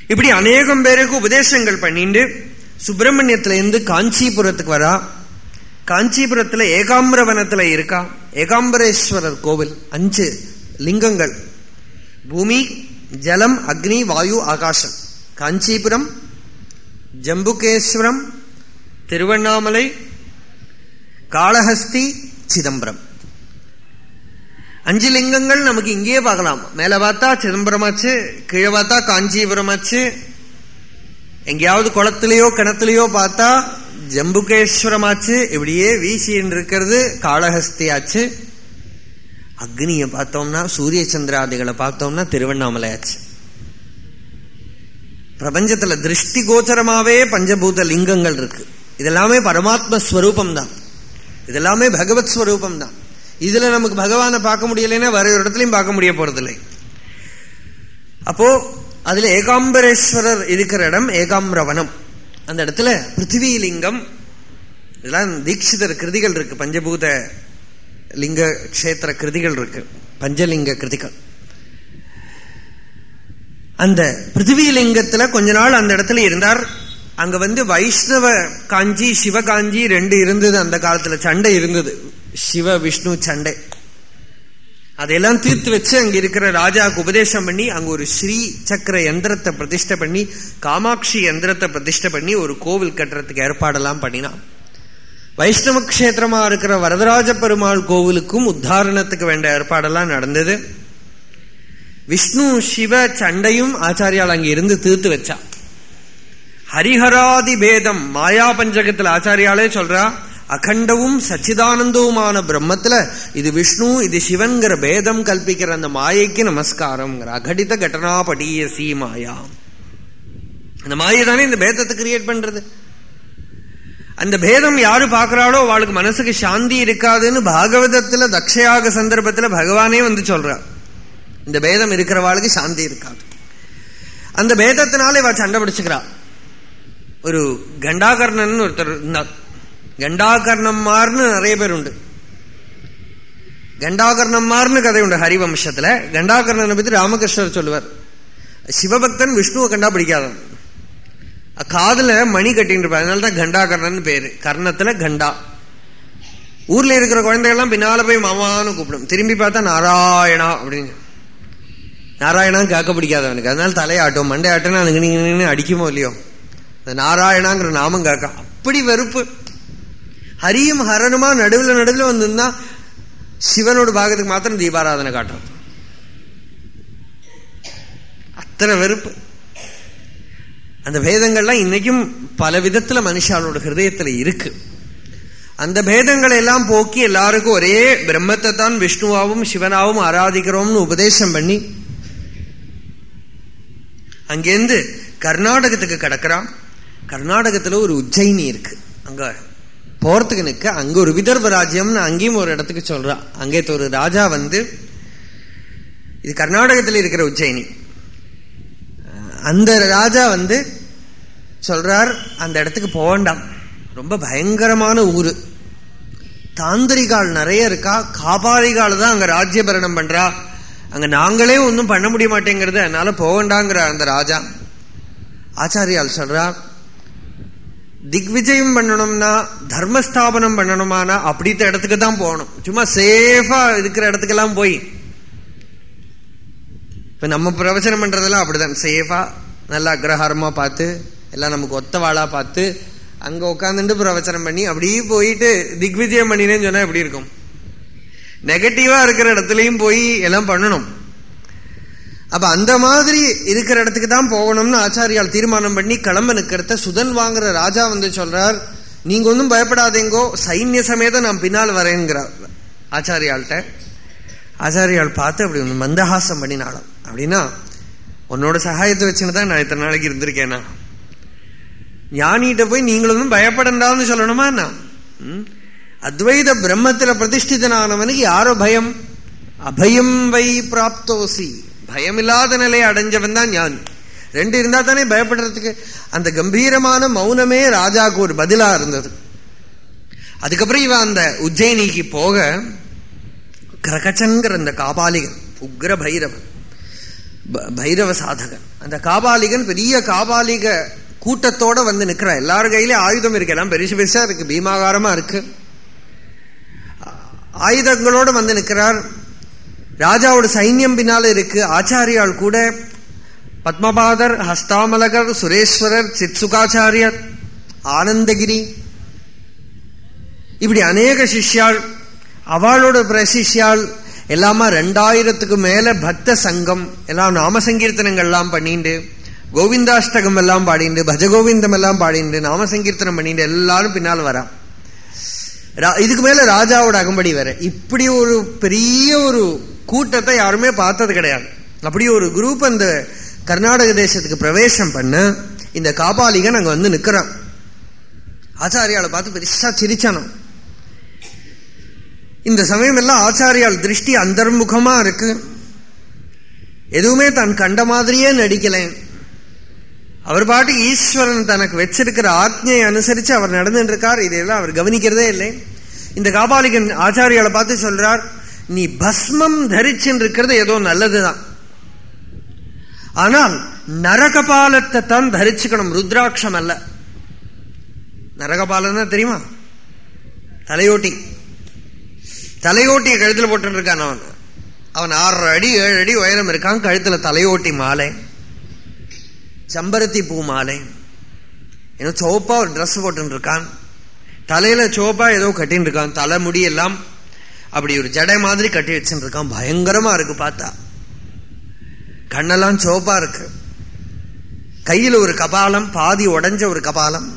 இப்படி அநேகம் பேருக்கு உபதேசங்கள் பண்ணிட்டு சுப்பிரமணியத்திலேருந்து காஞ்சிபுரத்துக்கு வரா. காஞ்சிபுரத்தில் ஏகாம்பரவனத்தில் இருக்கா. ஏகாம்பரேஸ்வரர் கோவில் அஞ்சு லிங்கங்கள். பூமி ஜலம் அக்னி வாயு ஆகாசம். காஞ்சிபுரம் ஜம்புகேஸ்வரம் திருவண்ணாமலை காளஹஸ்தி சிதம்பரம். அஞ்சு லிங்கங்கள் நமக்கு இங்கேயே பார்க்கலாம். மேல பார்த்தா சிதம்பரமாச்சு கீழே பார்த்தா காஞ்சிபுரமாச்சு எங்கேயாவது குளத்திலேயோ கிணத்துலையோ பார்த்தா ஜம்புகேஸ்வரமாச்சு இப்படியே வீசின்னு இருக்கிறது காளஹஸ்தியாச்சு அக்னியை பார்த்தோம்னா சூரிய சந்திராதிகளை பார்த்தோம்னா திருவண்ணாமலை ஆச்சு. பிரபஞ்சத்துல திருஷ்டி கோச்சரமாவே பஞ்சபூத லிங்கங்கள் இருக்கு. இதெல்லாமே பரமாத்ம ஸ்வரூபம் தான் இதெல்லாமே பகவத் ஸ்வரூபம் தான் இதுல நமக்கு பகவானை பார்க்க முடியலைன்னா வேற ஒரு இடத்துலயும் பார்க்க முடிய போறதில்லை. அப்போ அதுல ஏகாம்பரேஸ்வரர் இருக்கிற இடம் ஏகாம்பரவனம் அந்த இடத்துல பிருத்திவிலிங்கம் இதெல்லாம் தீட்சிதர் கிருதிகள் இருக்கு. பஞ்சபூத லிங்க கஷேத்திர கிருதிகள் இருக்கு. பஞ்சலிங்க கிருதிகள். அந்த பிருத்திவிலிங்கத்துல கொஞ்ச நாள் அந்த இடத்துல இருந்தார். அங்க வந்து வைஷ்ணவ காஞ்சி சிவகாஞ்சி ரெண்டு இருந்தது அந்த காலத்துல. சண்டை இருந்தது. சிவ விஷ்ணு சண்டை. அதையெல்லாம் தீர்த்து வச்சு அங்க இருக்கிற ராஜாவுக்கு உபதேசம் பண்ணி அங்க ஒரு ஸ்ரீ சக்கர யந்திரத்தை பிரதிஷ்டை பண்ணி காமாட்சி யந்திரத்தை பிரதிஷ்டை பண்ணி ஒரு கோவில் கட்டுறதுக்கு ஏற்பாடெல்லாம் பண்ணினான். வைஷ்ணவ கஷேத்திரமா இருக்கிற வரதராஜ பெருமாள் கோவிலுக்கும் உத்தாரணத்துக்கு வேண்ட ஏற்பாடெல்லாம் நடந்தது. விஷ்ணு சிவ சண்டையும் ஆச்சாரியால் அங்கே இருந்து தீர்த்து வச்சா. ஹரிஹராதி பேதம் மாயா பஞ்சகத்தில் ஆச்சாரியாலே சொல்றா அகண்டவும் சச்சிதானந்தவுமான பிரம்மத்துல இது விஷ்ணு இது சிவன்கிற பேதம் கல்பிக்கிற அந்த மாயைக்கு நமஸ்காரம் அகடித கடனா படியசி மாயா. அந்த மாயை தானே இந்த பேதத்தை கிரியேட் பண்றது. அந்த பேதம் யாரு பாக்குறாளோ அவளுக்கு மனசுக்கு சாந்தி இருக்காதுன்னு பாகவதத்துல தக்ஷயாக சந்தர்ப்பத்துல பகவானே வந்து சொல்றார் இந்த பேதம் இருக்கிறவாளுக்கு சாந்தி இருக்காது. அந்த பேதத்தினால இவ சண்டை பிடிச்சுக்கிறா. ஒரு கண்டாகர்ணன் ஒருத்தர் இருந்தார். கண்டாகர்ணம்மார்னு நிறைய பேர் உண்டு கண்டாகர்ணம்மார்னு கதை உண்டு ஹரிவம்சத்துல. கண்டாகர்ணனை பத்தி ராமகிருஷ்ணர் சொல்லுவார். சிவபக்தன் விஷ்ணுவை கண்டா பிடிக்காதவன். காதுல மணி கட்டின்னு இருப்பார். அதனாலதான் கண்டாகர்ணன் பேரு. கர்ணத்துல கண்டா. ஊர்ல இருக்கிற குழந்தைகள்லாம் பின்னால போய் மாமான்னு கூப்பிடும். திரும்பி பார்த்தா நாராயணா அப்படின்னு. நாராயணா கேட்க பிடிக்காதவனுக்கு. அதனால தலையாட்டும் மண்டை ஆட்டம் அதுக்கு நீங்க அடிக்குமோ இல்லையோ? இந்த நாராயணாங்கிற நாமம் கேட்க. அப்படி வெறுப்பு. ஹரியும் ஹரனுமா நடுவில் நடுவில் வந்திருந்தா சிவனோட பாகத்துக்கு மாத்திரம் தீபாராதனை காட்டுறது. அத்தனை வெறுப்பு. அந்த பேதங்கள்லாம் இன்னைக்கும் பல விதத்துல மனுஷாலோட ஹிருதயத்துல இருக்கு. அந்த பேதங்களை எல்லாம் போக்கி எல்லாருக்கும் ஒரே பிரம்மத்தை தான் விஷ்ணுவாவும் சிவனாவும் ஆராதிக்கிறோம்னு உபதேசம் பண்ணி அங்கேருந்து கர்நாடகத்துக்கு கிடக்கிறான். கர்நாடகத்துல ஒரு உஜ்ஜயினி இருக்கு. அங்க போறதுக்கு நிற்க அங்க ஒரு விதர்ப ராஜ்யம்னு அங்கேயும் ஒரு இடத்துக்கு சொல்றா. அங்கே ஒரு ராஜா வந்து இது கர்நாடகத்தில் இருக்கிற உஜ்ஜயினி. அந்த ராஜா வந்து சொல்றார் அந்த இடத்துக்கு போகண்டாம் ரொம்ப பயங்கரமான ஊரு. தாந்திரிகால் நிறைய இருக்கா காபாரிகால் தான் அங்க ராஜ்யபரணம் பண்றா. அங்க நாங்களே ஒன்றும் பண்ண முடிய மாட்டேங்கிறது அதனால போகண்டாங்கிற அந்த ராஜா. ஆச்சாரியால் சொல்றா திக்விஜயம் பண்ணணும்னா தர்மஸ்தாபனம் பண்ணணுமானா அப்படித்த இடத்துக்கு தான் போகணும். சும்மா சேஃபா இருக்கிற இடத்துக்கெல்லாம் போய். இப்ப நம்ம பிரவச்சனம் பண்றதெல்லாம் அப்படிதான். சேஃபா நல்லா அக்ரஹாரமா பார்த்து எல்லாம் நமக்கு ஒத்தவாளா பார்த்து அங்க உட்காந்துட்டு பிரவச்சனம் பண்ணி அப்படியே போயிட்டு திக்விஜயம் பண்ணினேன்னு சொன்னா எப்படி இருக்கும்? நெகட்டிவா இருக்கிற இடத்துலயும் போய் எல்லாம் பண்ணணும். அப்ப அந்த மாதிரி இருக்கிற இடத்துக்கு தான் போகணும்னு ஆச்சாரியால் தீர்மானம் பண்ணி கிளம்ப நிற்கிறத சுதன் வாங்குற ராஜா வந்து சொல்றார் நீங்க ஒன்றும் பயப்படாதீங்கோ சைன்ய சமேத நான் பின்னால் வரேங்கிறார் ஆச்சாரியால்கிட்ட ஆச்சாரியால் பார்த்து அப்படி ஒன்று மந்தஹாசம் பண்ணினாலும் அப்படின்னா உன்னோட சகாயத்தை வச்சுன்னு தான் நான் இத்தனை நாளைக்கு இருந்திருக்கேனா? ஞானிகிட்ட போய் நீங்களும் பயப்படண்டான்னு சொல்லணுமா நான் அத்வைத பிரம்மத்தில் பிரதிஷ்டிதனானவனுக்கு யாரோ பயம்? அபயம் வை பிராப்தோசி. பயம் இல்லாத நிலையை அடைஞ்சவன் தான் ஞானி. ரெண்டு இருந்தா தானே பயப்படுறதுக்கு? அந்த கம்பீரமான மௌனமே ராஜாவுக்கு ஒரு பதிலா இருந்தது. அதுக்கப்புறம் இவன் அந்த உஜ்ஜயினிக்கு போக கிரகச்சன்கிற அந்த காபாலிகன் உக்ர பைரவன் பைரவ சாதகன். அந்த காபாலிகன் பெரிய காபாலிக கூட்டத்தோட வந்து நிக்கிற எல்லாரும் கையிலயும் ஆயுதம் இருக்கு. எல்லாம் பெருசு பெருசா இருக்கு. பீமாகாரமா இருக்கு. ஆயுதங்களோட வந்து நிற்கிறார். ராஜாவோட சைன்யம் பின்னால் இருக்கு. ஆச்சாரியால் கூட பத்மபாதர் ஹஸ்தாமலகர் சுரேஸ்வரர் சித்சுகாச்சாரியர் ஆனந்தகிரி இப்படி அநேக சிஷ்யாள் அவளோட பிரசிஷ்யாள் எல்லாமா ரெண்டாயிரத்துக்கு மேல பக்த சங்கம் எல்லாம் நாம சங்கீர்த்தனங்கள் பண்ணிண்டு கோவிந்தாஷ்டகம் எல்லாம் பாடிண்டு பஜகோவிந்தம் எல்லாம் பாடிண்டு நாம சங்கீர்த்தனம் பண்ணிட்டு எல்லாரும் பின்னால் வரான் இதுக்கு மேல ராஜாவோட அகம்படி வேற. இப்படி ஒரு பெரிய ஒரு கூட்டத்தை யாருமே பார்த்தது கிடையாது. அப்படி ஒரு குரூப் அந்த கர்நாடக தேசத்துக்கு பிரவேசம் பண்ண இந்த காபாலிகன் அங்க வந்து நிக்கிறான். ஆச்சாரியால பார்த்து பெருசா சிரிச்சானோ. இந்த சமயம் எல்லாம் ஆச்சாரியால் திருஷ்டி அந்தர்முகமா இருக்கு. எதுவுமே தான் கண்ட மாதிரியே நடிக்கலேன் அவர் பாட்டு ஈஸ்வரன் தனக்கு வச்சிருக்கிற ஆத்மையை அனுசரிச்சு அவர் நடந்துட்டு இருக்கார் இதையெல்லாம் அவர் கவனிக்கிறதே இல்லை. இந்த காபாலிகன் ஆச்சாரியாவை பார்த்து சொல்றார் நீ பஸ்மம் தரிச்சுன்னு இருக்கிறது ஏதோ நல்லதுதான். ஆனால் நரகபாலத்தை தான் தரிச்சுக்கணும். ருத்ராட்சம் அல்ல. நரகபாலன்னா தெரியுமா? தலையோட்டி. தலையோட்டியை கழுத்தில் போட்டுருக்கான் அவன். அவன் ஆறு அடி ஏழு அடி உயரம் இருக்கான். கழுத்தில் தலையோட்டி மாலை. செம்பருத்தி பூ மாலை. ஏதோ சோப்பா ஒரு ட்ரெஸ் போட்டு இருக்கான் தலையில சோப்பா ஏதோ கட்டின்னு இருக்கான் தலைமுடி எல்லாம் அப்படி ஒரு ஜடை மாதிரி கட்டி வச்சுட்டு இருக்கான் பயங்கரமா இருக்கு பார்த்தா. கண்ணெல்லாம் சோப்பா இருக்கு. கையில ஒரு கபாலம் பாதி உடஞ்ச ஒரு கபாலம்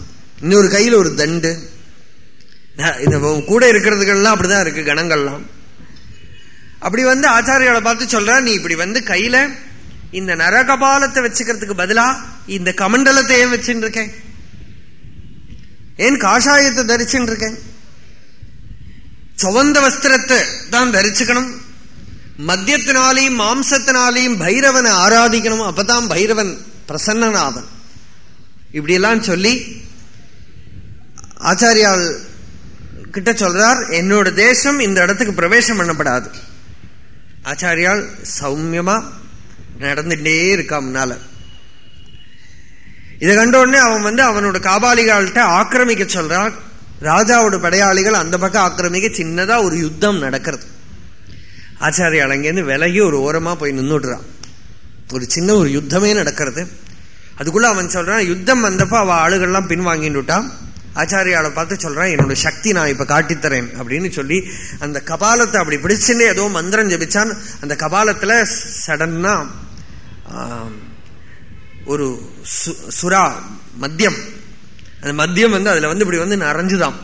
இன்னொரு கையில ஒரு தண்டு. இந்த கூட இருக்கிறதுகள்லாம் அப்படிதான் இருக்கு கணங்கள்லாம். அப்படி வந்து ஆச்சாரியோட பார்த்து சொல்ற நீ இப்படி வந்து கையில இந்த நரகபாலத்தை வச்சுக்கிறதுக்கு பதிலா இந்த கமண்டலத்தை ஏன் வச்சுட்டு இருக்கேன் ஏன் காஷாயத்தை தரிச்சுட்டு இருக்கேன் சுவந்த வஸ்திரத்தை தான் தரிச்சுக்கணும். மத்தியத்தினாலையும் மாம்சத்தினாலையும் பைரவனை ஆராதிக்கணும். அப்பதான் பைரவன் பிரசன்னனாவன். இப்படியெல்லாம் சொல்லி ஆச்சாரியால் கிட்ட சொல்றார் என்னோட தேசம் இந்த இடத்துக்கு பிரவேசம் பண்ணப்படாது. ஆச்சாரியால் சௌமியமா நடந்துட்டே இருக்கா முன்னால. இதை கண்ட உடனே அவன் வந்து அவனோட காபாலிகள்கிட்ட ஆக்கிரமிக்க சொல்றான். ராஜாவோட படையாளிகள் அந்த பக்கம் ஆக்கிரமிக்க சின்னதா ஒரு யுத்தம் நடக்கிறது. ஆச்சாரியால் அங்கேருந்து விலகி ஒரு ஓரமா போய் நின்றுடுறான் ஒரு சின்ன ஒரு யுத்தமே நடக்கிறது. அதுக்குள்ள அவன் சொல்றான் யுத்தம் வந்தப்போ அவள் ஆளுகள்லாம் பின்வாங்கிட்டுட்டான் ஆச்சாரியாவை பார்த்து சொல்றான் என்னோட சக்தி நான் இப்ப காட்டித்தரேன். அப்படின்னு சொல்லி அந்த கபாலத்தை அப்படி பிடிச்சுன்னு ஏதோ மந்திரம் ஜபிச்சான். அந்த கபாலத்துல சடன்னா ஒரு சுறா மத்தியம். அந்த மத்தியம் வந்து அதுல வந்து இப்படி வந்து நரைஞ்சுதான்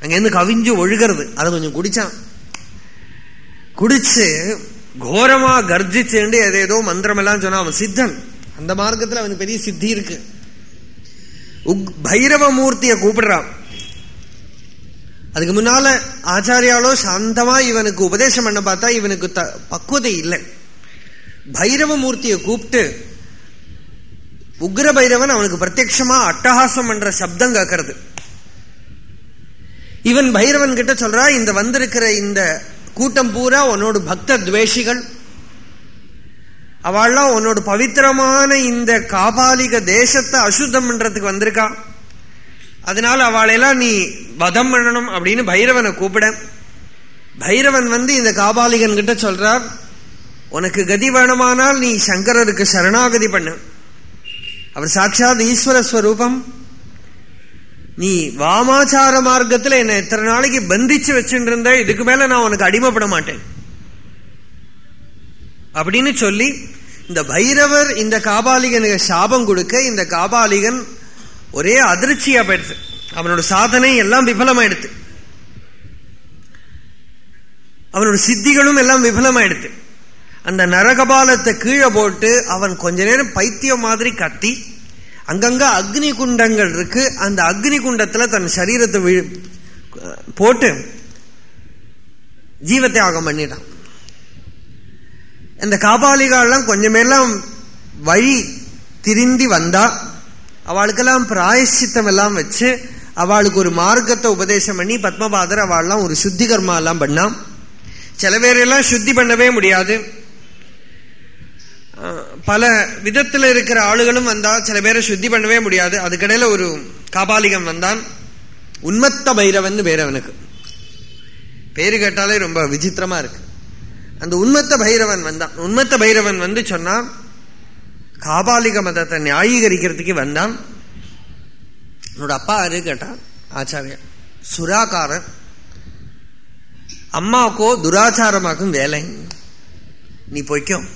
அங்கேருந்து கவிஞ்சு ஒழுகிறது. அதை கொஞ்சம் குடிச்சான். குடிச்சு கோரமா கர்ஜிச்சுண்டு ஏதேதோ மந்திரம் எல்லாம் சொன்னா அவன் சித்தன். அந்த மார்க்கத்துல அவனுக்கு பெரிய சித்தி இருக்கு. பைரவ மூர்த்தியை கூப்பிடுறான். அதுக்கு முன்னால ஆச்சாரியாலோ சாந்தமா இவனுக்கு உபதேசம் பண்ண பார்த்தா இவனுக்கு பக்குவதை இல்லை. பைரவ மூர்த்தியை கூப்பிட்டு உக்ர பைரவன் அவனுக்கு பிரத்யட்சமா அட்டகாசம் பண்ற சப்தம் கேட்கறது. இவன் பைரவன் கிட்ட சொல்றா இந்த வந்திருக்கிற இந்த கூட்டம் பூரா உன்னோட பக்த துவேஷிகள். அவள்லாம் உன்னோட பவித்திரமான இந்த காபாலிக தேசத்தை அசுத்தம் பண்றதுக்கு வந்திருக்கா. அதனால அவளையெல்லாம் நீ வதம் பண்ணணும் அப்படின்னு பைரவனை கூப்பிட. பைரவன் வந்து இந்த காபாலிகன் கிட்ட சொல்றார் உனக்கு கதி வேணுமானால் நீ சங்கரருக்கு சரணாகதி பண்ணு. அவர் சாட்சாத் ஈஸ்வர ஸ்வரூபம். நீ வாமாச்சார மார்க்கத்துல என்னை எத்தனை நாளைக்கு பந்திச்சு வச்சுட்டு இருந்த இதுக்கு மேல நான் உனக்கு அடிமைப்பட மாட்டேன். அப்படின்னு சொல்லி இந்த பைரவர் இந்த காபாலிகனுக்கு சாபம் கொடுக்க இந்த காபாலிகன் ஒரே அதிர்ச்சியா போயிடுது. அவனோட சாதனை எல்லாம் விபலமாயிடுது. அவனோட சித்திகளும் எல்லாம் விபலமாயிடுது. அந்த நரகபாலத்தை கீழே போட்டு அவன் கொஞ்ச நேரம் பைத்தியம் மாதிரி கத்தி அங்கங்க அக்னி குண்டங்கள் இருக்கு. அந்த அக்னி குண்டத்துல தன் சரீரத்தை போட்டு ஜீவத்தியாகம் பண்ணிட்டான். இந்த காபாலிகாலாம் கொஞ்சமேலாம் வழி திருந்தி வந்தா அவளுக்கெல்லாம் பிராயசித்தம் எல்லாம் வச்சு அவளுக்கு ஒரு மார்க்கத்தை உபதேசம் பண்ணி பத்மபாதர் அவள்லாம் ஒரு சுத்தி கர்மா எல்லாம் பண்ணான். சில பேரெல்லாம் சுத்தி பண்ணவே முடியாது. பல விதத்துல இருக்கிற ஆளுகளும் வந்தா சில பேரை சுத்தி பண்ணவே முடியாது. அதுக்கடையில ஒரு காபாலிகம் வந்தான். உன்மத்த பைரவன் பேரவனுக்கு. பேரு கேட்டாலே ரொம்ப விசித்திரமா இருக்கு. அந்த உன்மத்த பைரவன் வந்தான். உன்மத்த பைரவன் வந்து சொன்னான் காபாலிக மதத்தை நியாயீகரிக்கிறதுக்கு வந்தான். என்னோட அப்பா யாரு கேட்டான் ஆச்சாரியா சுராக்காரன் அம்மாவுக்கோ துராச்சாரமாக்கும் வேலை. நீ போய்க்கும்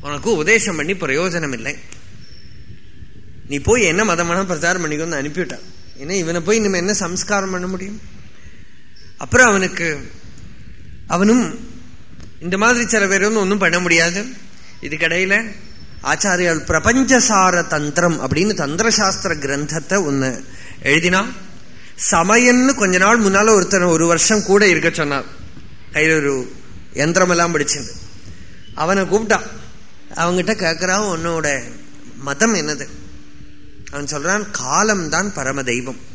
உனக்கு உபதேசம் பண்ணி பிரயோஜனம் இல்லை நீ போய் என்ன மதமான பிரச்சாரம் பண்ணிக்கோன்னு அனுப்பிவிட்டான் ஏன்னா இவனை போய் நம்ம என்ன சம்ஸ்காரம் பண்ண முடியும்? அப்புறம் அவனுக்கு அவனும் இந்த மாதிரி சில பேர் வந்து ஒன்றும் பண்ண முடியாது. இதுக்கடையில் ஆச்சாரியால் பிரபஞ்சசார தந்திரம் அப்படின்னு தந்திரசாஸ்திர கிரந்தத்தை ஒன்று எழுதினா சமயன்னு கொஞ்ச நாள் முன்னால் ஒருத்தனை ஒரு வருஷம் கூட இருக்க சொன்னார் கையில் ஒரு யந்திரமெல்லாம் எல்லாம் அவனை கூப்பிட்டான். அவங்ககிட்ட கேட்குறான் உன்னோட மதம் என்னது? அவன் சொல்றான் காலம்தான் பரம தெய்வம்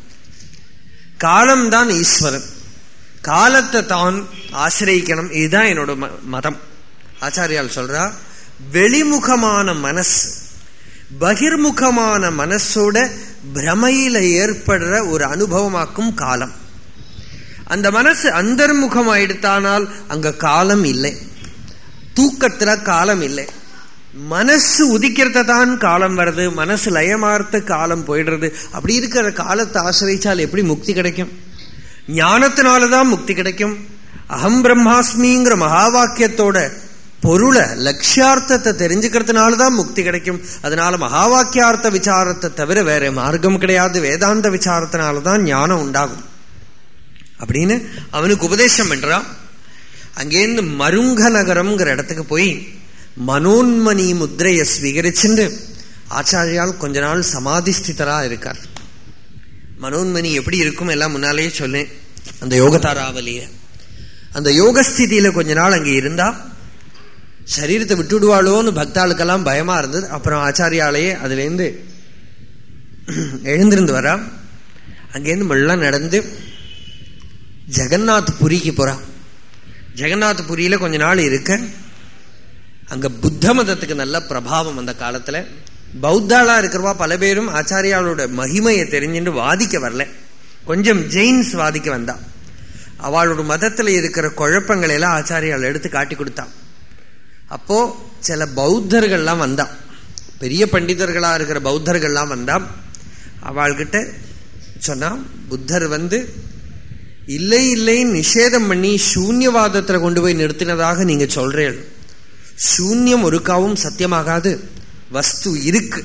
காலம்தான் ஈஸ்வரன். காலத்தை தான் ஆசிரியக்கணும். இதுதான் என்னோட மதம். ஆச்சாரியால் சொல்றா வெளிமுகமான மனசு பகிர்முகமான மனசோட பிரமையில ஏற்படுற ஒரு அனுபவமாக்கும் காலம். அந்த மனசு அந்தர்முகம் ஆயிடுத்தானால் அங்க காலம் இல்லை. தூக்கத்துல காலம் இல்லை. மனசு உதிக்கிறத தான் காலம் வருது மனசு லயமார்த்த காலம் போயிடுறது. அப்படி இருக்கிற காலத்தை ஆசிரிச்சால் எப்படி முக்தி கிடைக்கும்? ஞானத்தினாலதான் முக்தி கிடைக்கும். அகம் பிரம்மாஸ்மிங்கிற மகா வாக்கியத்தோட பொருளை லட்சியார்த்தத்தை தெரிஞ்சுக்கிறதுனாலதான் முக்தி கிடைக்கும். அதனால மகா வாக்கியார்த்த விசாரத்தை தவிர வேற மார்க்கம் கிடையாது. வேதாந்த விசாரத்தினாலதான் ஞானம் உண்டாகும். அப்படின்னு அவனுக்கு உபதேசம் பண்றான். அங்கேருந்து மருங்க நகரம்ங்கிற இடத்துக்கு போய் மனோன்மணி முத்திரையை ஸ்வீகரிச்சுண்டு ஆச்சாரியால் கொஞ்ச நாள் சமாதிஸ்திதரா இருக்கார். மனோன்மணி எப்படி இருக்கும் எல்லாம் முன்னாலேயே சொன்னேன் அந்த யோகதாராவலிய அந்த யோகஸ்திதியில கொஞ்ச நாள் அங்கே இருந்தா சரீரத்தை விட்டுடுவாளோன்னு பக்தாளுக்கெல்லாம் பயமா இருந்தது. அப்புறம் ஆச்சாரியாலேயே அதுலேருந்து எழுந்திருந்து வரா. அங்கேருந்து மெல்லாம் நடந்து ஜெகநாத் புரிக்கு போறா. ஜெகநாத் புரியில கொஞ்ச நாள் இருக்க. அங்க புத்த மதத்துக்கு நல்ல பிரபாவம் அந்த காலத்துல. பௌத்தாளா இருக்கிறவா பல பேரும் ஆச்சாரியாளோட மகிமையை தெரிஞ்சுட்டு வாதிக்க வரல. கொஞ்சம் ஜெயின்ஸ் வாதிக்க வந்தா. அவளோட மதத்துல இருக்கிற குழப்பங்களை எல்லாம் ஆச்சாரியால் எடுத்து காட்டி கொடுத்தான் அப்போ சில பௌத்தர்கள்லாம் வந்தா. பெரிய பண்டிதர்களா இருக்கிற பௌத்தர்கள்லாம் வந்தா. அவள்கிட்ட சொன்னா புத்தர் வந்து இல்லை இல்லை நிஷேதம் பண்ணி சூன்யவாதத்துல கொண்டு போய் நிறுத்தினதாக நீங்க சொல்றேன் சூன்யம் ஒருக்காவும் சத்தியமாகாது. வஸ்து இருக்கு.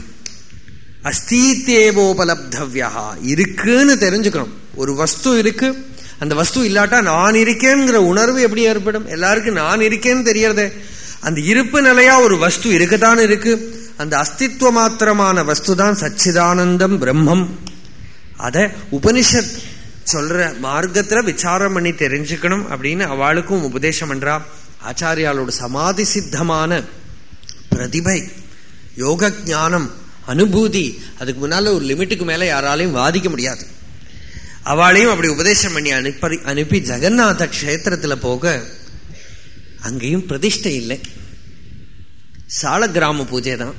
அஸ்தீத்தேவோபலப்தவ்யா இருக்குன்னு தெரிஞ்சுக்கணும். ஒரு வஸ்து இருக்கு. அந்த வஸ்து இல்லாட்டா நான் இருக்கேங்கிற உணர்வு எப்படி ஏற்படும்? எல்லாருக்கும் நான் இருக்கேன்னு தெரியறதே. அந்த இருப்பு நிலையா ஒரு வஸ்து இருக்குதான் இருக்கு. அந்த அஸ்தித்வ மாத்திரமான வஸ்து தான் சச்சிதானந்தம் பிரம்மம். அத உபனிஷத் சொல்ற மார்க்கத்துல விசாரம் பண்ணி தெரிஞ்சுக்கணும் அப்படின்னு அவளுக்கும் உபதேசம் பண்றா. ஆச்சாரியாலோட சமாதி சித்தமான பிரதிபை யோக ஞானம் அனுபூதி அதுக்கு முன்னால ஒரு லிமிட்டுக்கு மேல யாராலையும் வாதிக்க முடியாது. அவளையும் அப்படி உபதேசம் பண்ணி அனுப்பி அனுப்பி ஜெகநாத கஷேத்திரத்துல போக அங்கேயும் பிரதிஷ்டை இல்லை. சால கிராம பூஜை தான்.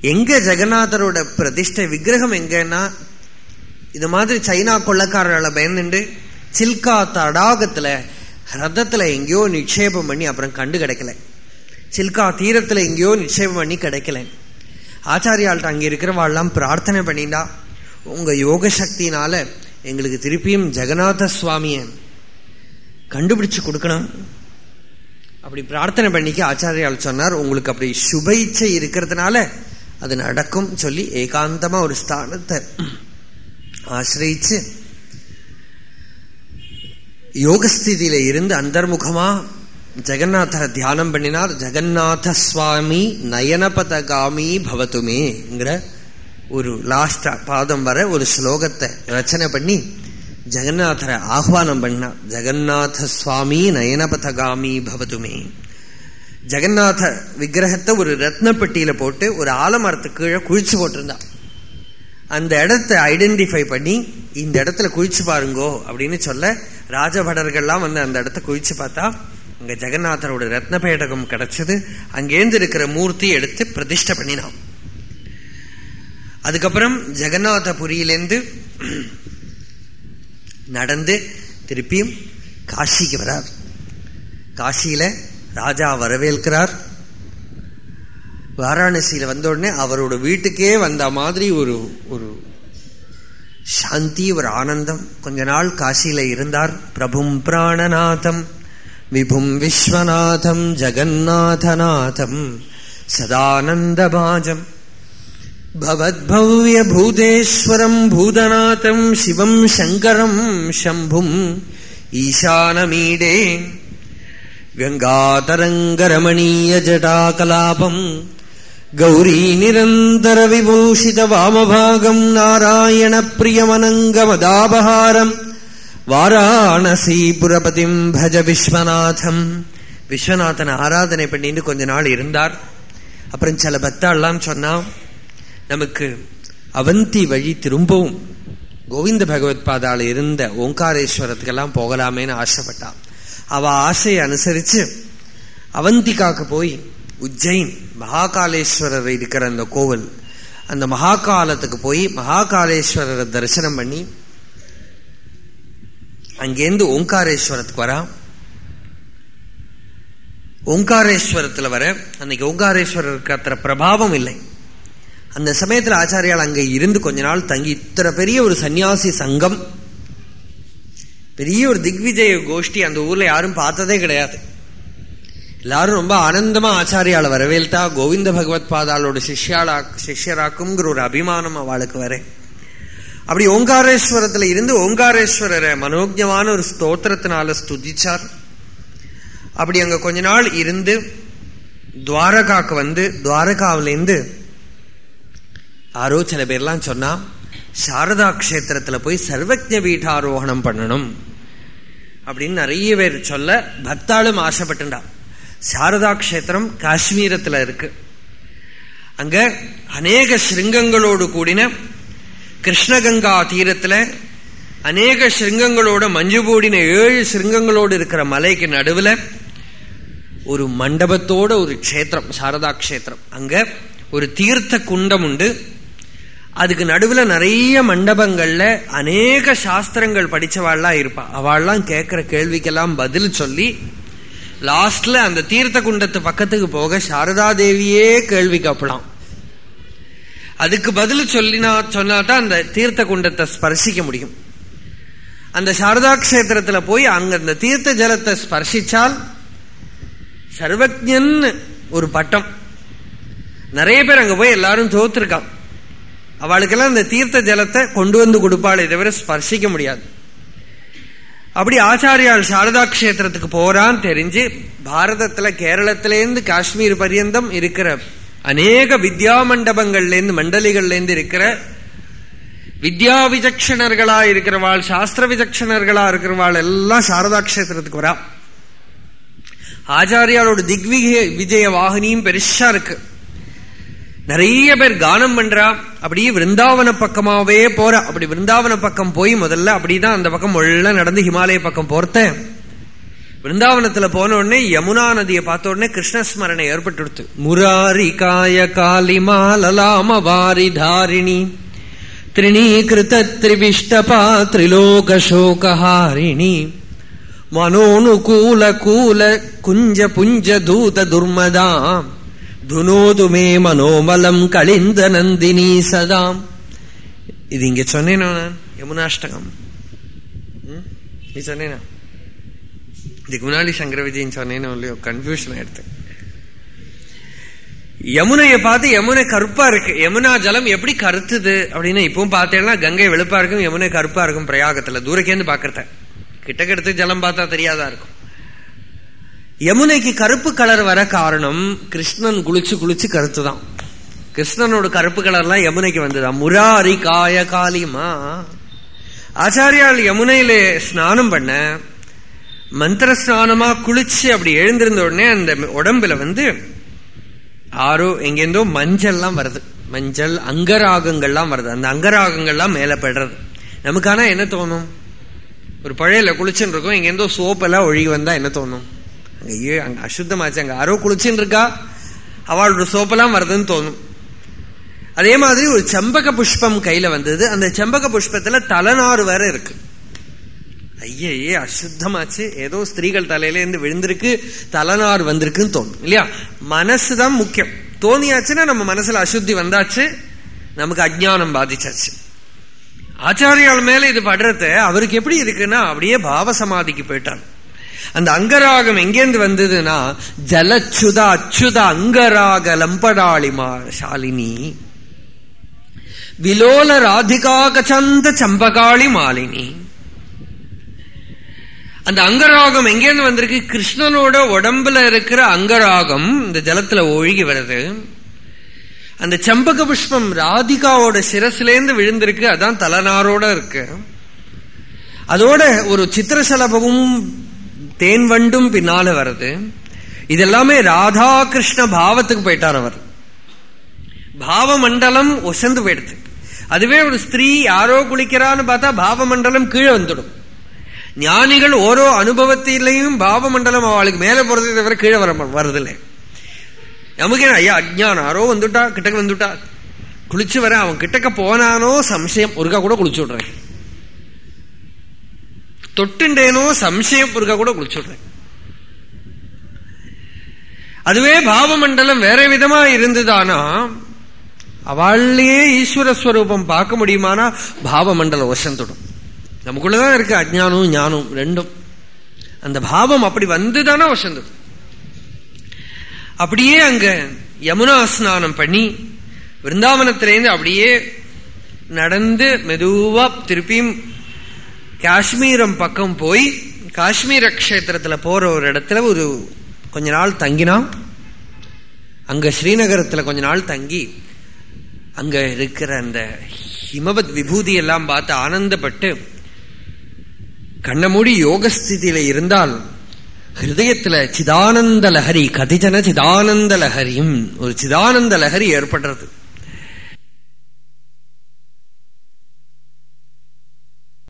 எங்க ஜெகநாதரோட பிரதிஷ்டை விக்கிரகம் எங்கன்னா இது மாதிரி சைனா கொள்ளக்காரர்களை பயந்துண்டு சில்கா தடாகத்துல ரத்தத்தில் எங்கேயோ நிக்ஷேபம் பண்ணி அப்புறம் கண்டு கிடைக்கல. சில்கா தீரத்தில் எங்கேயோ நிக்ஷேபம் பண்ணி கிடைக்கல. ஆச்சாரியாள்கிட்ட அங்கே இருக்கிறவாள்லாம் பிரார்த்தனை பண்ணிண்டா உங்கள் யோக சக்தினால எங்களுக்கு திருப்பியும் ஜெகநாத சுவாமியை கண்டுபிடிச்சு கொடுக்கணும். அப்படி பிரார்த்தனை பண்ணிக்க ஆச்சாரியால் சொன்னார் உங்களுக்கு அப்படி சுப இச்சை இருக்கிறதுனால அது நடக்கும் சொல்லி ஏகாந்தமாக ஒரு ஸ்தானத்தை ஆசிரியிச்சு யோகஸ்திதியில இருந்து அந்தர்முகமா ஜெகநாதரை தியானம் பண்ணினார். ஜெகநாத சுவாமி நயனபதகாமி பவத்துமேங்கிற ஒரு லாஸ்ட் பாதம் வர ஒரு ஸ்லோகத்தை ரச்சனை பண்ணி ஜெகநாதரை ஆஹ்வானம் பண்ணார். ஜெகநாத சுவாமி நயனபதகாமி பவத்துமே ஜெகநாத விக்கிரகத்தை ஒரு ரத்னப்பட்டியில போட்டு ஒரு ஆலமரத்துக்கு கீழே குழிச்சு போட்டிருந்தான் அந்த இடத்த ஐடென்டிஃபை பண்ணி இந்த இடத்துல குழிச்சு பாருங்கோ அப்படின்னு சொல்ல ராஜபடர்கள்லாம் வந்து அந்த இடத்த குவிச்சு பார்த்தா அங்க ஜெகநாதரோட ரத்ன பேடகம் கிடைச்சது. அங்கேருந்து இருக்கிற மூர்த்தி எடுத்து பிரதிஷ்டை பண்ணினான். அதுக்கப்புறம் ஜெகநாதபுரியிலேருந்து நடந்து திருப்பியும் காசிக்கு வரார். காசியில ராஜா வரவேற்கிறார். வாராணசியில் வந்த உடனே அவரோட வீட்டுக்கே வந்த மாதிரி ஒரு ஒரு சாந்தி ஒரு ஆனந்தம். கொஞ்ச நாள் காசியில இருந்தார். பிரபும் பிராணநாதம். விபும் விஸ்வநாதம். ஜகநாதநாதம் சதானந்தபாஜம். பவத்பவ்ய பூதேஸ்வரம் பூதநாதம். சிவம் சங்கரம் சம்பும். ஈசானமீடே. கங்காதரங்கரமணீய ஜடாகலாபம். கௌரி நிரந்தர விபூஷித வாமபாகம் நாராயண பிரியமனங்கமதாபஹாரம் வாராணசீபுரபதிம் பஜ விஸ்வநாதம். விஸ்வநாதன் ஆராதனை பண்ணிட்டு கொஞ்ச நாள் இருந்தார். அப்புறம் சில பக்தாள்லாம் சொன்னா நமக்கு அவந்தி வழி திரும்பவும். கோவிந்த பகவத் பாதால் இருந்த ஓங்காரேஸ்வரத்துக்கெல்லாம் போகலாமேன்னு ஆசைப்பட்டான். அவ ஆசையை அனுசரிச்சு அவந்திக்காக்கு போய் உஜ்ஜைன் மகாகாலேஸ்வரர் இருக்கிற அந்த கோவில். அந்த மகாகாலத்துக்கு போய் மகாகாலேஸ்வரரை தரிசனம் பண்ணி அங்கேருந்து ஓங்காரேஸ்வரத்துக்கு வரா. ஓங்காரேஸ்வரத்தில் வர அன்னைக்கு ஓங்காரேஸ்வரருக்கு அத்தனை பிரபாவம் இல்லை. அந்த சமயத்தில் ஆச்சாரியால் அங்கே இருந்து கொஞ்ச நாள் தங்கி இத்தனை பெரிய ஒரு சன்னியாசி சங்கம். பெரிய ஒரு திக்விஜய கோஷ்டி அந்த ஊரில் யாரும் பார்த்ததே கிடையாது. எல்லாரும் ரொம்ப ஆனந்தமா ஆச்சாரியால வரவேல்தா. கோவிந்த பகவத் பாதாளோட சிஷ்யாலா சிஷ்யராக்குங்கிற ஒரு அபிமானம் அவளுக்கு வர. அப்படி ஓங்காரேஸ்வரத்துல இருந்து ஓங்காரேஸ்வரரை மனோஜமான ஒரு ஸ்தோத்திரத்தினால ஸ்துதிச்சார். அப்படி அங்க கொஞ்ச நாள் இருந்து துவாரகாக்கு வந்து துவாரகாவிலேருந்து யாரோ சில பேர்லாம் சொன்னா சாரதா கஷேத்திரத்துல போய் சர்வஜ பீட்டாரோகணம் பண்ணணும் அப்படின்னு நிறைய பேர் சொல்ல பக்தாளும் ஆசைப்பட்டுண்டா. சாரதா கஷேத்திரம் காஷ்மீரத்துல இருக்கு. அங்க அநேக ஸ்ருங்கங்களோடு கூடின கிருஷ்ணகங்கா தீரத்துல அநேக ஸ்ருங்கங்களோட மஞ்சு போடின ஏழு ஸ்ருங்கங்களோடு இருக்கிற மலைக்கு நடுவுல ஒரு மண்டபத்தோட ஒரு க்ஷேத்திரம் சாரதா க்ஷேத்திரம். அங்க ஒரு தீர்த்த குண்டம் உண்டு. அதுக்கு நடுவுல நிறைய மண்டபங்கள்ல அநேக சாஸ்திரங்கள் படிச்சவாள்லாம் இருப்பா. அவள்லாம் கேட்குற கேள்விக்கெல்லாம் பதில் சொல்லி லாஸ்ட்ல அந்த தீர்த்த குண்டத்து பக்கத்துக்கு போக சாரதா தேவியே கேள்வி கேட்கலாம் அதுக்கு பதில் சொல்லினா சொன்னாதான் அந்த தீர்த்த குண்டத்தை ஸ்பர்சிக்க முடியும். அந்த சாரதா கஷேத்திரத்துல போய் அங்க அந்த தீர்த்த ஜலத்தை ஸ்பர்சிச்சால் சர்வஜன் ஒரு பட்டம். நிறைய பேர் அங்க போய் எல்லாரும் தோத்துருக்கான். அவளுக்கெல்லாம் இந்த தீர்த்த ஜலத்தை கொண்டு வந்து கொடுப்பாளே தவிர ஸ்பர்சிக்க முடியாது. அப்படி ஆச்சாரியால் சாரதா கஷேத்திரத்துக்கு போறான்னு தெரிஞ்சு பாரதத்துல கேரளத்திலேருந்து காஷ்மீர் பரியந்தம் இருக்கிற அநேக வித்யா மண்டபங்கள்ல இருந்து மண்டலிகள்ல இருந்து இருக்கிற வித்யா விசக்ஷணர்களா இருக்கிறவாள் சாஸ்திர விசக்ஷணர்களா இருக்கிறவாள் எல்லாம் சாரதா கஷேத்திரத்துக்கு வரா. ஆச்சாரியாலோட திக்விஜய விஜய வாகினியும் பெருசா இருக்கு. நிறைய பேர் கானம் பண்றா. அப்படியே விருந்தாவன பக்கமாவே போற. அப்படி விருந்தாவன பக்கம் போய் முதல்ல அப்படிதான் அந்த பக்கம் உள்ள நடந்து ஹிமாலய பக்கம் போர்த்தேன் விருந்தாவனத்துல போன உடனே யமுனா நதியை பார்த்த உடனே கிருஷ்ணஸ்மரணை ஏற்பட்டுடுத்து. முராரி காய காலிமா லலாம வாரி தாரிணி. திரிணீகிருத திரிவிஷ்டபா திரிலோக மனோனு மனோனுகூல கூல குஞ்ச புஞ்ச தூத துர்மதாம். துனோது மே மனோமலம் கழிந்த நந்தினி சதாம். இது இங்க சொன்னேனா நான்? யமுனாஷ்டகம். நீ சொன்னேனா? இதுக்கு முன்னாடி சங்கர விஜயன் சொன்னேனோ இல்லையோ? கன்ஃபியூஷன் எடுத்து யமுனையை பார்த்து யமுனை கருப்பா இருக்கு. யமுனா ஜலம் எப்படி கருத்துது அப்படின்னு இப்பவும் பார்த்தேன்னா கங்கை வெளுப்பா இருக்கும் யமுனை கருப்பா இருக்கும் பிரயாகத்துல. தூரக்கேந்து பாக்குறத கிட்டக்கெடுத்து ஜலம் பார்த்தா தெரியாதா இருக்கும். யமுனைக்கு கருப்பு கலர் வர காரணம் கிருஷ்ணன் குளிச்சு குளிச்சு கருத்து தான் கிருஷ்ணனோட கருப்பு கலர்லாம் யமுனைக்கு வந்ததா? முராரி காய காளிமா. ஆச்சாரியால் யமுனையில ஸ்நானம் பண்ண மந்திர ஸ்நானமா குளிச்சு அப்படி எழுந்திருந்த உடனே அந்த உடம்புல வந்து ஆரோ எங்கேருந்தோ மஞ்சள்லாம் வருது. மஞ்சள் அங்கராகங்கள்லாம் வருது. அந்த அங்கராகங்கள்லாம் மேல படுறது. நமக்கான என்ன தோணும்? ஒரு பழையில குளிச்சுன்னு இருக்கும் எங்கேருந்தோ சோப்பெல்லாம் ஒழுகி வந்தா என்ன தோணும்? ஐயோ அங்க அசுத்தமாச்சு அங்க யாரோ குளிச்சுன்னு இருக்கா அவளோட சோப்பெல்லாம் வருதுன்னு தோணும் அதே மாதிரி ஒரு செம்பக புஷ்பம் கையில வந்தது அந்த செம்பக புஷ்பத்துல தலைநாறு வேற இருக்கு ஐயே அசுத்தமாச்சு ஏதோ ஸ்திரீகள் தலையில இருந்து விழுந்திருக்கு தலைநாறு வந்திருக்குன்னு தோணும் இல்லையா மனசுதான் முக்கியம் தோணியாச்சுன்னா நம்ம மனசுல அசுத்தி வந்தாச்சு நமக்கு அஜ்ஞானம் பாதிச்சாச்சு ஆச்சாரியால் மேல இது படுறது அவருக்கு எப்படி இருக்குன்னா அப்படியே பாவ சமாதிக்கு போயிட்டார் அந்த அங்கராகம் எங்கேருந்து வந்ததுன்னா ஜலச்சுத அச்சுத அங்கராக லம்படாளிமா ஷாலினி. விலோல ராதிகா கச்சந்த சம்பகாளி மாலினி. அந்த அங்கராகம் எங்கேருந்து வந்திருக்கு? கிருஷ்ணனோட உடம்புல இருக்கிற அங்கராகம் இந்த ஜலத்துல ஒழுகி வருது. அந்த செம்பக புஷ்பம் ராதிகாவோட சிரசிலேந்து விழுந்திருக்கு அதான் தலனாரோட இருக்கு. அதோட ஒரு சித்திரசலபமும் தேன் வண்டும் பின்னால வருது இதெல்லாமே ராதா கிருஷ்ண பாவத்துக்கு போயிட்டார் அவர். பாவமண்டலம் ஒசந்து போயிடுது. அதுவே ஒரு ஸ்திரீ யாரோ குளிக்கிறான்னு பார்த்தா பாவ மண்டலம் கீழே வந்துடும். ஞானிகள் ஓரோ அனுபவத்திலையும் பாவ மண்டலம் அவளுக்கு மேல போறதை தவிர கீழே வர வரதில்லை நமக்கு ஐயா அஜ்ஞானம். யாரோ வந்துட்டா கிட்டக்க வந்துட்டா. குளிச்சு வர அவன் கிட்டக்க போனானோ சம்சயம். ஒருக்கா கூட குளிச்சு விடுறேன் தொட்டுண்டேனோ சம்சயம் ஒருக்கா கூட குளிச்சு விடுறேன் அதுவே பாவமண்டலம் வேற விதமா இருந்ததானா? அவள்லயே ஈஸ்வரஸ்வரூபம் பார்க்க முடியுமானா? பாவமண்டலம் வசந்துடும் நமக்குள்ளதான் இருக்கு அஜ்ஞானம் ஞானம் ரெண்டும். அந்த பாவம் அப்படி வந்துதானா வசந்தது? அப்படியே அங்க யமுனா ஸ்நானம் பண்ணி விருந்தாவனத்திலேருந்து அப்படியே நடந்து மெதுவா திருப்பியும் காஷ்மீரம் பக்கம் போய் காஷ்மீர கஷேத்திரத்துல போற ஒரு இடத்துல ஒரு கொஞ்ச நாள் தங்கினான் அங்க ஸ்ரீநகரத்துல கொஞ்ச நாள் தங்கி அங்க இருக்கிற அந்த ஹிமவத் விபூதி எல்லாம் பார்த்து ஆனந்தப்பட்டு கண்ண மூடி யோகஸ்திதியில இருந்தால் ஹிருதயத்துல சிதானந்த லஹரி கதிஜன சிதானந்த லஹரியும் ஒரு சிதானந்த லஹரி ஏற்படுறது.